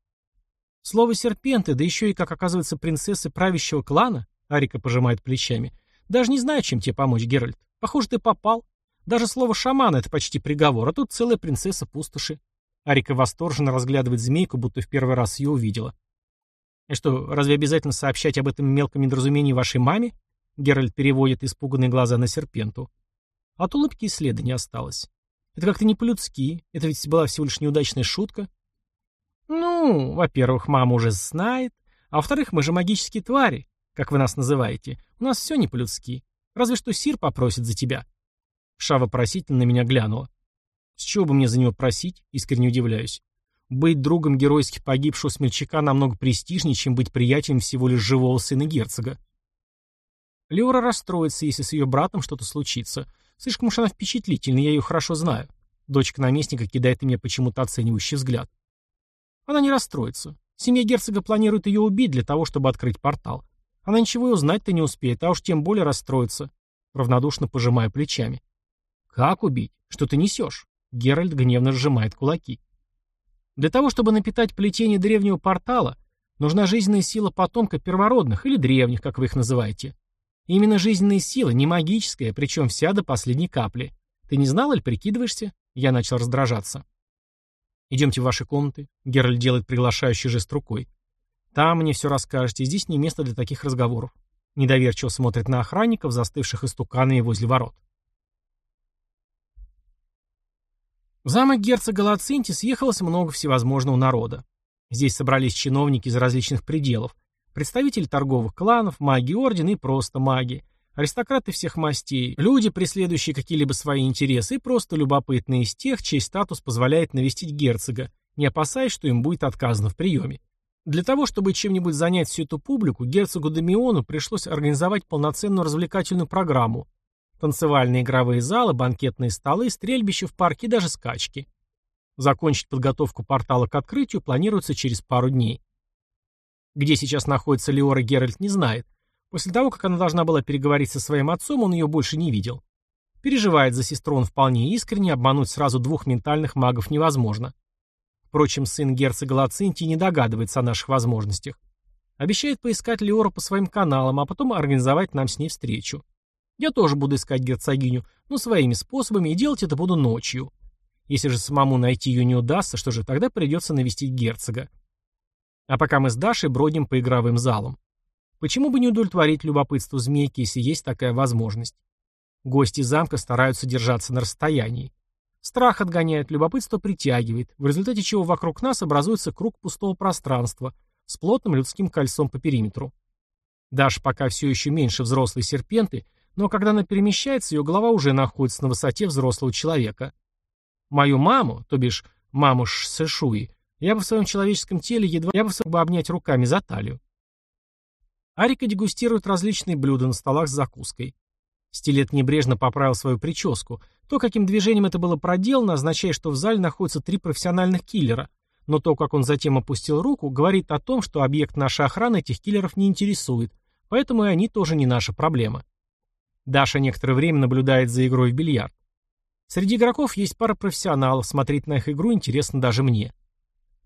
Слово серпенты, да еще и, как оказывается, принцессы правящего клана, Арика пожимает плечами. Даже не знаю, чем тебе помочь, Геральт. Похоже, ты попал. Даже слово шамана — это почти приговор, а тут целая принцесса пустоши. Арика восторженно разглядывает змейку, будто в первый раз ее увидела. И что, разве обязательно сообщать об этом мелком недоразумении вашей маме? Геральт переводит испуганные глаза на серпенту. От улыбки и следа не осталось. Это как-то не по-людски. Это ведь была всего лишь неудачная шутка. Ну, во-первых, мама уже знает. А во-вторых, мы же магические твари, как вы нас называете. У нас все не по-людски. Разве что Сир попросит за тебя. Ша вопросительно на меня глянула. С чего бы мне за него просить? Искренне удивляюсь. Быть другом геройски погибшего смельчака намного престижнее, чем быть приятелем всего лишь живого сына герцога. Леора расстроится, если с ее братом что-то случится. Слишком уж она впечатлительна, я ее хорошо знаю. Дочка наместника кидает мне почему-то оценивающий взгляд. Она не расстроится. Семья герцога планирует ее убить для того, чтобы открыть портал. Она ничего и узнать-то не успеет, а уж тем более расстроится. Равнодушно пожимая плечами. Как убить? Что ты несешь? Геральт гневно сжимает кулаки. Для того, чтобы напитать плетение древнего портала, нужна жизненная сила потомка первородных или древних, как вы их называете. именно жизненная сила, не магическая, причем вся до последней капли. Ты не знал или прикидываешься? Я начал раздражаться. «Идемте в ваши комнаты», — Геральт делает приглашающий жест рукой. «Там мне все расскажете, здесь не место для таких разговоров». Недоверчиво смотрит на охранников, застывших истуканами возле ворот. В замок герцога Лацинти съехалось много всевозможного народа. Здесь собрались чиновники из различных пределов, представители торговых кланов, маги ордена и просто маги, Аристократы всех мастей, люди, преследующие какие-либо свои интересы, и просто любопытные из тех, чей статус позволяет навестить герцога, не опасаясь, что им будет отказано в приеме. Для того, чтобы чем-нибудь занять всю эту публику, герцогу Дамиону пришлось организовать полноценную развлекательную программу. Танцевальные игровые залы, банкетные столы, стрельбища в парке и даже скачки. Закончить подготовку портала к открытию планируется через пару дней. Где сейчас находится Леора Геральт не знает, После того, как она должна была переговорить со своим отцом, он ее больше не видел. Переживает за сестру он вполне искренне, обмануть сразу двух ментальных магов невозможно. Впрочем, сын герцога Лацинти не догадывается о наших возможностях. Обещает поискать Леора по своим каналам, а потом организовать нам с ней встречу. Я тоже буду искать герцогиню, но своими способами, и делать это буду ночью. Если же самому найти ее не удастся, что же, тогда придется навестить герцога. А пока мы с Дашей бродим по игровым залам. Почему бы не удовлетворить любопытство змейки, если есть такая возможность? Гости замка стараются держаться на расстоянии. Страх отгоняет, любопытство притягивает, в результате чего вокруг нас образуется круг пустого пространства с плотным людским кольцом по периметру. Даша пока все еще меньше взрослой серпенты, но когда она перемещается, ее голова уже находится на высоте взрослого человека. Мою маму, то бишь маму Сэшуи, я бы в своем человеческом теле едва я бы смог бы обнять руками за талию. Арика дегустирует различные блюда на столах с закуской. Стилет небрежно поправил свою прическу. То, каким движением это было проделано, означает, что в зале находятся три профессиональных киллера. Но то, как он затем опустил руку, говорит о том, что объект нашей охраны этих киллеров не интересует, поэтому и они тоже не наша проблема. Даша некоторое время наблюдает за игрой в бильярд. Среди игроков есть пара профессионалов, смотреть на их игру интересно даже мне.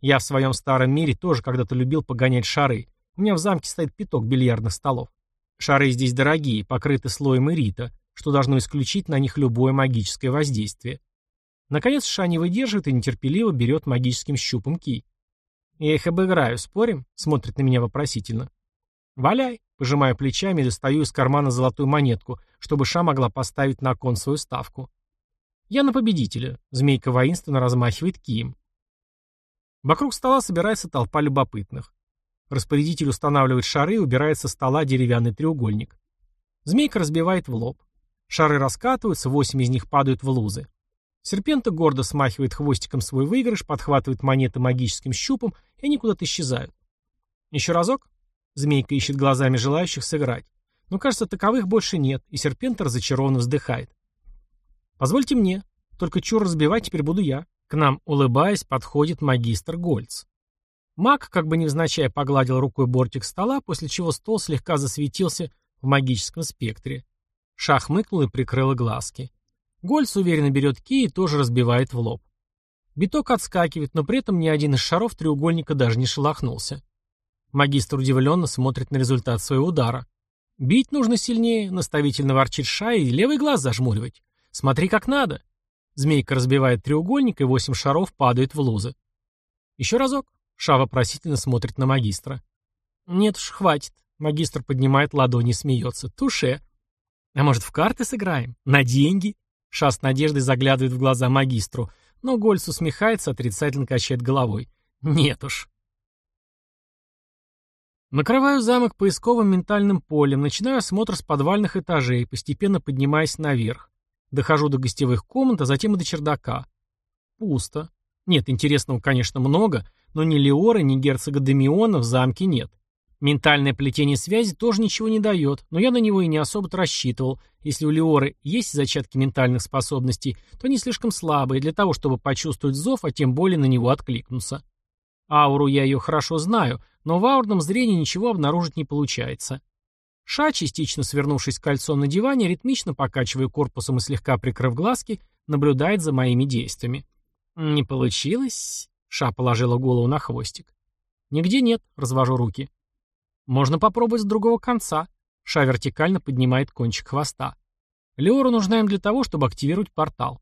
Я в своем старом мире тоже когда-то любил погонять шары – у меня в замке стоит пяток бильярдных столов. Шары здесь дорогие, покрыты слоем ирита, что должно исключить на них любое магическое воздействие. Наконец Ша не выдерживает и нетерпеливо берет магическим щупом кий. «Я их обыграю, спорим?» — смотрит на меня вопросительно. «Валяй!» — пожимаю плечами и достаю из кармана золотую монетку, чтобы Ша могла поставить на кон свою ставку. «Я на победителя», — змейка воинственно размахивает кием. Вокруг стола собирается толпа любопытных. Распорядитель устанавливает шары и убирает со стола деревянный треугольник. Змейка разбивает в лоб. Шары раскатываются, восемь из них падают в лузы. Серпента гордо смахивает хвостиком свой выигрыш, подхватывает монеты магическим щупом, и они куда-то исчезают. Еще разок? Змейка ищет глазами желающих сыграть. Но, кажется, таковых больше нет, и Серпента разочарованно вздыхает. «Позвольте мне. Только чур разбивать теперь буду я». К нам, улыбаясь, подходит магистр Гольц. Маг, как бы невзначай, погладил рукой бортик стола, после чего стол слегка засветился в магическом спектре. Ша хмыкнула и прикрыла глазки. Гольц уверенно берет кий и тоже разбивает в лоб. Биток отскакивает, но при этом ни один из шаров треугольника даже не шелохнулся. Магистр удивленно смотрит на результат своего удара. «Бить нужно сильнее», — наставительно ворчит Ша и левый глаз зажмуривает. «Смотри, как надо». Змейка разбивает треугольник, и восемь шаров падают в лузы. Еще разок. Ша вопросительно смотрит на магистра. «Нет уж, хватит». Магистр поднимает ладони и смеется. «Туше». «А может, в карты сыграем? На деньги?» Ша с надеждой заглядывает в глаза магистру, но Гольц усмехается, отрицательно качает головой. «Нет уж». Накрываю замок поисковым ментальным полем, начинаю осмотр с подвальных этажей, постепенно поднимаясь наверх. Дохожу до гостевых комнат, а затем и до чердака. Пусто. Нет, интересного, конечно, много, но ни Леора, ни герцога Демиона в замке нет. Ментальное плетение связи тоже ничего не дает, но я на него и не особо-то рассчитывал. Если у Леоры есть зачатки ментальных способностей, то они слишком слабые для того, чтобы почувствовать зов, а тем более на него откликнуться. Ауру я ее хорошо знаю, но в аурном зрении ничего обнаружить не получается. Ша, частично свернувшись кольцом на диване, ритмично покачивая корпусом и слегка прикрыв глазки, наблюдает за моими действиями. «Не получилось?» — Ша положила голову на хвостик. «Нигде нет», — развожу руки. Можно попробовать с другого конца. Ша вертикально поднимает кончик хвоста. Леора нужна им для того, чтобы активировать портал.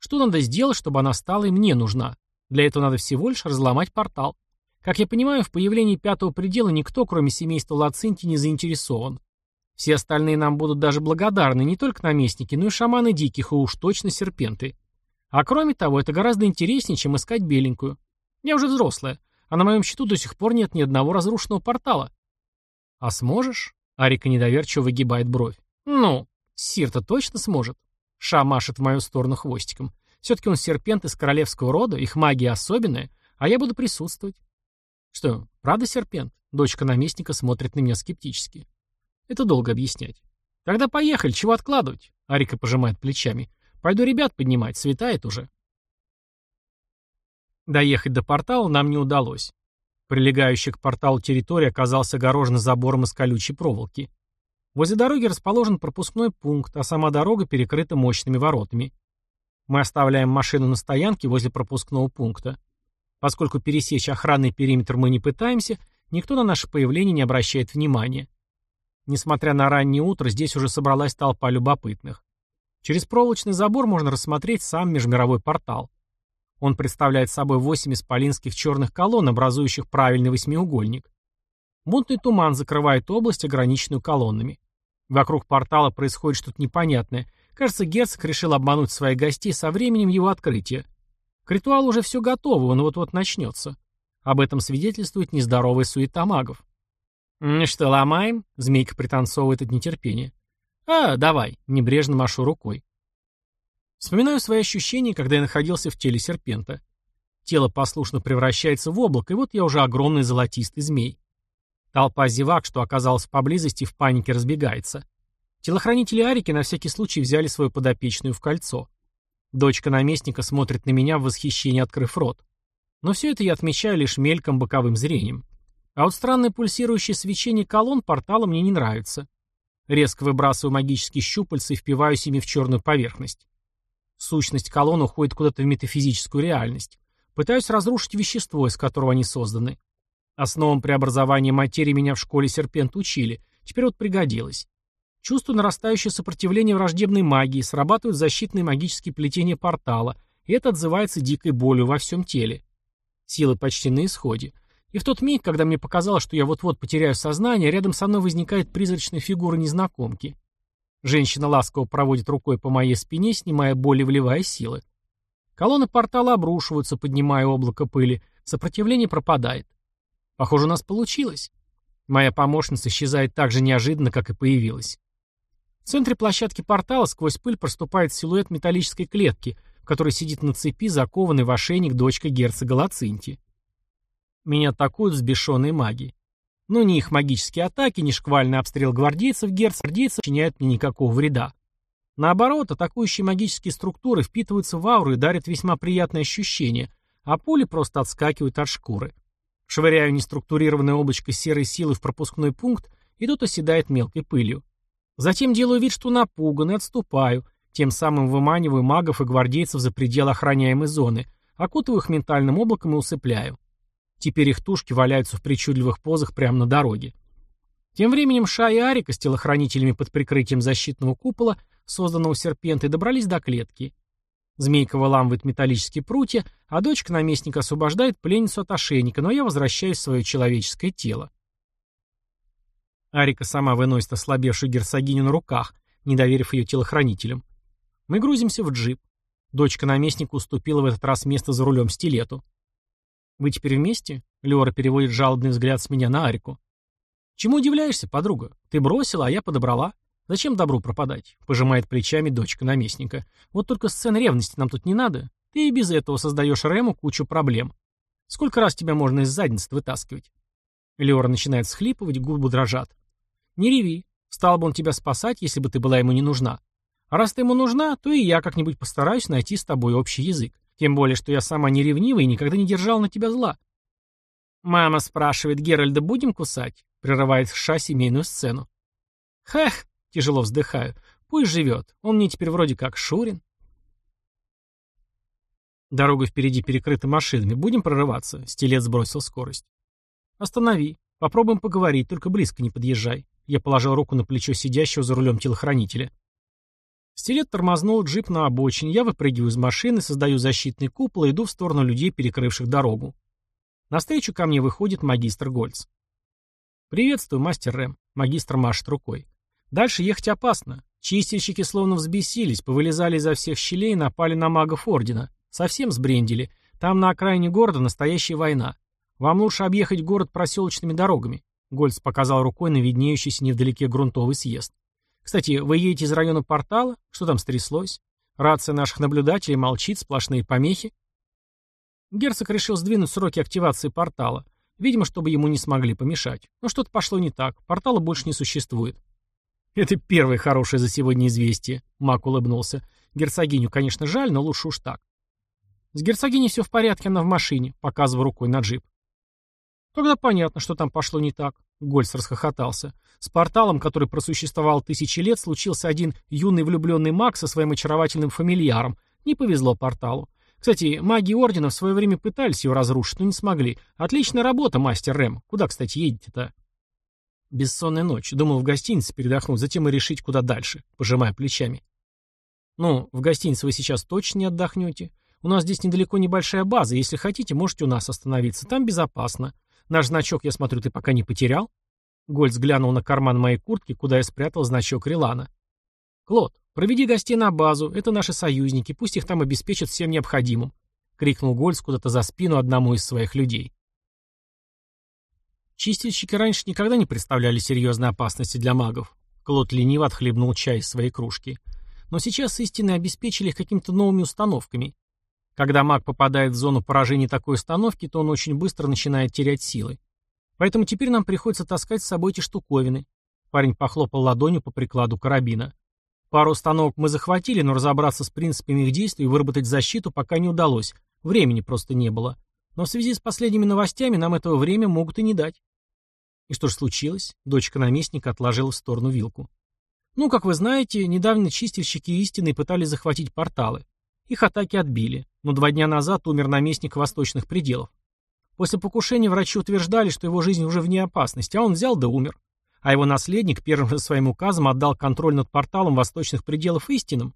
Что надо сделать, чтобы она стала и мне нужна? Для этого надо всего лишь разломать портал. Как я понимаю, в появлении пятого предела никто, кроме семейства Лацинти, не заинтересован. Все остальные нам будут даже благодарны, не только наместники, но и шаманы диких, и уж точно серпенты. А кроме того, это гораздо интереснее, чем искать беленькую. Я уже взрослая, а на моем счету до сих пор нет ни одного разрушенного портала. «А сможешь?» Арика недоверчиво выгибает бровь. «Ну, Сир-то точно сможет?» Ша машет в мою сторону хвостиком. «Все-таки он серпент из королевского рода, их магия особенная, а я буду присутствовать». «Что, правда серпент?» Дочка наместника смотрит на меня скептически. «Это долго объяснять». «Тогда поехали, чего откладывать?» Арика пожимает плечами. «Пойду ребят поднимать, светает уже». Доехать до портала нам не удалось. Прилегающая к порталу территория оказался огорожена забором из колючей проволоки. Возле дороги расположен пропускной пункт, а сама дорога перекрыта мощными воротами. Мы оставляем машину на стоянке возле пропускного пункта. Поскольку пересечь охранный периметр мы не пытаемся, никто на наше появление не обращает внимания. Несмотря на раннее утро, здесь уже собралась толпа любопытных. Через проволочный забор можно рассмотреть сам межмировой портал. Он представляет собой восемь исполинских черных колонн, образующих правильный восьмиугольник. Мутный туман закрывает область, ограниченную колоннами. Вокруг портала происходит что-то непонятное. Кажется, герцог решил обмануть своих гостей со временем его открытия. К ритуалу уже все готово, он вот-вот начнется. Об этом свидетельствует нездоровая суета магов. «Что, ломаем?» — змейка пританцовывает от нетерпения. «А, давай», — небрежно машу рукой. Вспоминаю свои ощущения, когда я находился в теле серпента. Тело послушно превращается в облако, и вот я уже огромный золотистый змей. Толпа зевак, что оказалась поблизости, в панике разбегается. Телохранители Арики на всякий случай взяли свою подопечную в кольцо. Дочка наместника смотрит на меня в восхищении, открыв рот. Но все это я отмечаю лишь мельком боковым зрением. А вот странное пульсирующее свечение колонн портала мне не нравится. Резко выбрасываю магические щупальца и впиваюсь ими в черную поверхность. Сущность колонн уходит куда-то в метафизическую реальность. Пытаюсь разрушить вещество, из которого они созданы. Основам преобразования материи меня в школе серпент учили. Теперь вот пригодилось. Чувствую нарастающее сопротивление враждебной магии, срабатывают защитные магические плетения портала, и это отзывается дикой болью во всем теле. Силы почти на исходе. И в тот миг, когда мне показалось, что я вот-вот потеряю сознание, рядом со мной возникает призрачная фигура незнакомки. Женщина ласково проводит рукой по моей спине, снимая боль и вливая силы. Колонны портала обрушиваются, поднимая облако пыли. Сопротивление пропадает. Похоже, у нас получилось. Моя помощница исчезает так же неожиданно, как и появилась. В центре площадки портала сквозь пыль проступает силуэт металлической клетки, в которой сидит на цепи закованный в ошейник дочка герцога Лацинти. Меня атакуют взбешенные маги. Но ни их магические атаки, ни шквальный обстрел гвардейцев герцогдейцев чиняют мне никакого вреда. Наоборот, атакующие магические структуры впитываются в ауру и дарят весьма приятное ощущение, а пули просто отскакивают от шкуры. Швыряю неструктурированное облачко серой силы в пропускной пункт, и тот оседает мелкой пылью. Затем делаю вид, что напуган, и отступаю, тем самым выманиваю магов и гвардейцев за пределы охраняемой зоны, окутываю их ментальным облаком и усыпляю. Теперь их тушки валяются в причудливых позах прямо на дороге. Тем временем Ша и Арика с телохранителями под прикрытием защитного купола, созданного серпентой, добрались до клетки. Змейка выламывает металлические прутья, а дочка наместника освобождает пленницу от ошейника, но я возвращаюсь в свое человеческое тело. Арика сама выносит ослабевшую герцогиню на руках, не доверив ее телохранителям. Мы грузимся в джип. Дочка наместника уступила в этот раз место за рулем стилету. «Вы теперь вместе?» Леора переводит жалобный взгляд с меня на Арику. «Чему удивляешься, подруга? Ты бросила, а я подобрала. Зачем добру пропадать?» Пожимает плечами дочка наместника. «Вот только сцен ревности нам тут не надо. Ты и без этого создаешь Рему кучу проблем. Сколько раз тебя можно из задницы вытаскивать?» Леора начинает схлипывать, губы дрожат. «Не реви. Стал бы он тебя спасать, если бы ты была ему не нужна. А раз ты ему нужна, то и я как-нибудь постараюсь найти с тобой общий язык. Тем более, что я сама не ревнива и никогда не держал на тебя зла». «Мама спрашивает, Геральда будем кусать?» Прерывает ша семейную сцену. «Хэх!» — тяжело вздыхаю. «Пусть живет. Он мне теперь вроде как Шурин». Дорога впереди перекрыта машинами. Будем прорываться?» Стилет сбросил скорость. «Останови. Попробуем поговорить, только близко не подъезжай». Я положил руку на плечо сидящего за рулем телохранителя. Стилет тормознул джип на обочине, я выпрыгиваю из машины, создаю защитный купол и иду в сторону людей, перекрывших дорогу. Навстречу ко мне выходит магистр Гольц. «Приветствую, мастер Рэм», — магистр машет рукой. «Дальше ехать опасно. Чистильщики словно взбесились, повылезали изо всех щелей и напали на магов Ордена. Совсем сбрендили. Там на окраине города настоящая война. Вам лучше объехать город проселочными дорогами. Гольц показал рукой на виднеющийся невдалеке грунтовый съезд. Кстати, вы едете из района портала? Что там стряслось? Рация наших наблюдателей молчит, сплошные помехи. Герцог решил сдвинуть сроки активации портала. Видимо, чтобы ему не смогли помешать. Но что-то пошло не так. Портала больше не существует. Это первое хорошее за сегодня известие. Мак улыбнулся. Герцогиню, конечно, жаль, но лучше уж так. С герцогиней все в порядке, она в машине, показывая рукой на джип. Тогда понятно, что там пошло не так. Гольц расхохотался. С порталом, который просуществовал тысячи лет, случился один юный влюбленный маг со своим очаровательным фамильяром. Не повезло порталу. Кстати, маги Ордена в свое время пытались его разрушить, но не смогли. Отличная работа, мастер Рэм. Куда, кстати, едете-то? Бессонная ночь. Думал в гостинице передохнуть, затем и решить, куда дальше, пожимая плечами. Ну, в гостинице вы сейчас точно не отдохнете. У нас здесь недалеко небольшая база. Если хотите, можете у нас остановиться. Там безопасно. Наш значок, я смотрю, ты пока не потерял?» Гольц глянул на карман моей куртки, куда я спрятал значок Рилана. «Клод, проведи гостей на базу. Это наши союзники. Пусть их там обеспечат всем необходимым», — крикнул Гольц куда-то за спину одному из своих людей. Чистильщики раньше никогда не представляли серьезной опасности для магов. Клод лениво отхлебнул чай из своей кружки. Но сейчас истины обеспечили их какими-то новыми установками. Когда маг попадает в зону поражения такой установки, то он очень быстро начинает терять силы. Поэтому теперь нам приходится таскать с собой эти штуковины. Парень похлопал ладонью по прикладу карабина. Пару установок мы захватили, но разобраться с принципами их действий и выработать защиту пока не удалось. Времени просто не было. Но в связи с последними новостями нам этого время могут и не дать. И что же случилось? Дочка наместника отложила в сторону вилку. Ну, как вы знаете, недавно чистильщики истины пытались захватить порталы. Их атаки отбили, но два дня назад умер наместник восточных пределов. После покушения врачи утверждали, что его жизнь уже вне опасности, а он взял да умер. А его наследник первым же своим указом отдал контроль над порталом восточных пределов истинам.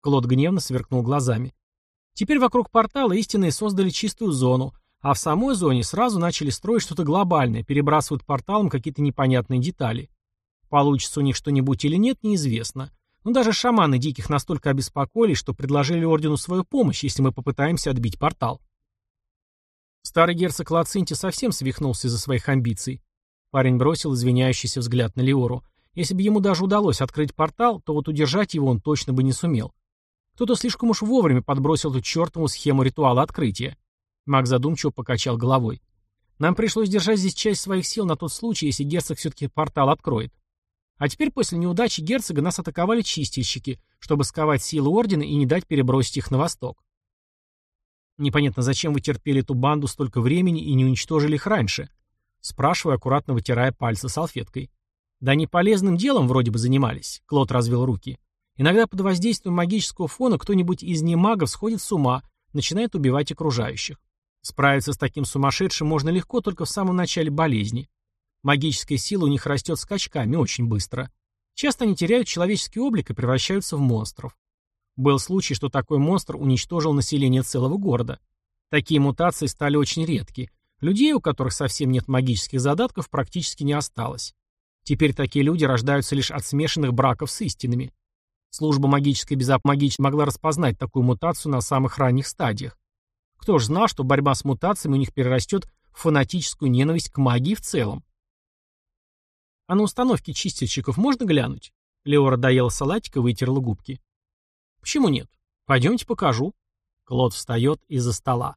Клод гневно сверкнул глазами. Теперь вокруг портала истинные создали чистую зону, а в самой зоне сразу начали строить что-то глобальное, перебрасывают порталом какие-то непонятные детали. Получится у них что-нибудь или нет, неизвестно. Но даже шаманы диких настолько обеспокоились, что предложили ордену свою помощь, если мы попытаемся отбить портал. Старый герцог Лацинти совсем свихнулся из-за своих амбиций. Парень бросил извиняющийся взгляд на Леору. Если бы ему даже удалось открыть портал, то вот удержать его он точно бы не сумел. Кто-то слишком уж вовремя подбросил эту чертову схему ритуала открытия. Маг задумчиво покачал головой. Нам пришлось держать здесь часть своих сил на тот случай, если герцог все-таки портал откроет. А теперь после неудачи герцога нас атаковали чистильщики, чтобы сковать силы ордена и не дать перебросить их на восток. Непонятно, зачем вы терпели эту банду столько времени и не уничтожили их раньше? Спрашиваю, аккуратно вытирая пальцы салфеткой. Да они полезным делом вроде бы занимались. Клод развел руки. Иногда под воздействием магического фона кто-нибудь из немагов сходит с ума, начинает убивать окружающих. Справиться с таким сумасшедшим можно легко только в самом начале болезни. Магическая сила у них растет скачками очень быстро. Часто они теряют человеческий облик и превращаются в монстров. Был случай, что такой монстр уничтожил население целого города. Такие мутации стали очень редки. Людей, у которых совсем нет магических задатков, практически не осталось. Теперь такие люди рождаются лишь от смешанных браков с истинными. Служба магической безопасности могла распознать такую мутацию на самых ранних стадиях. Кто ж знал, что борьба с мутациями у них перерастет в фанатическую ненависть к магии в целом. А на установке чистильщиков можно глянуть? Леора доела салатик и вытерла губки. Почему нет? Пойдемте покажу. Клод встает из-за стола.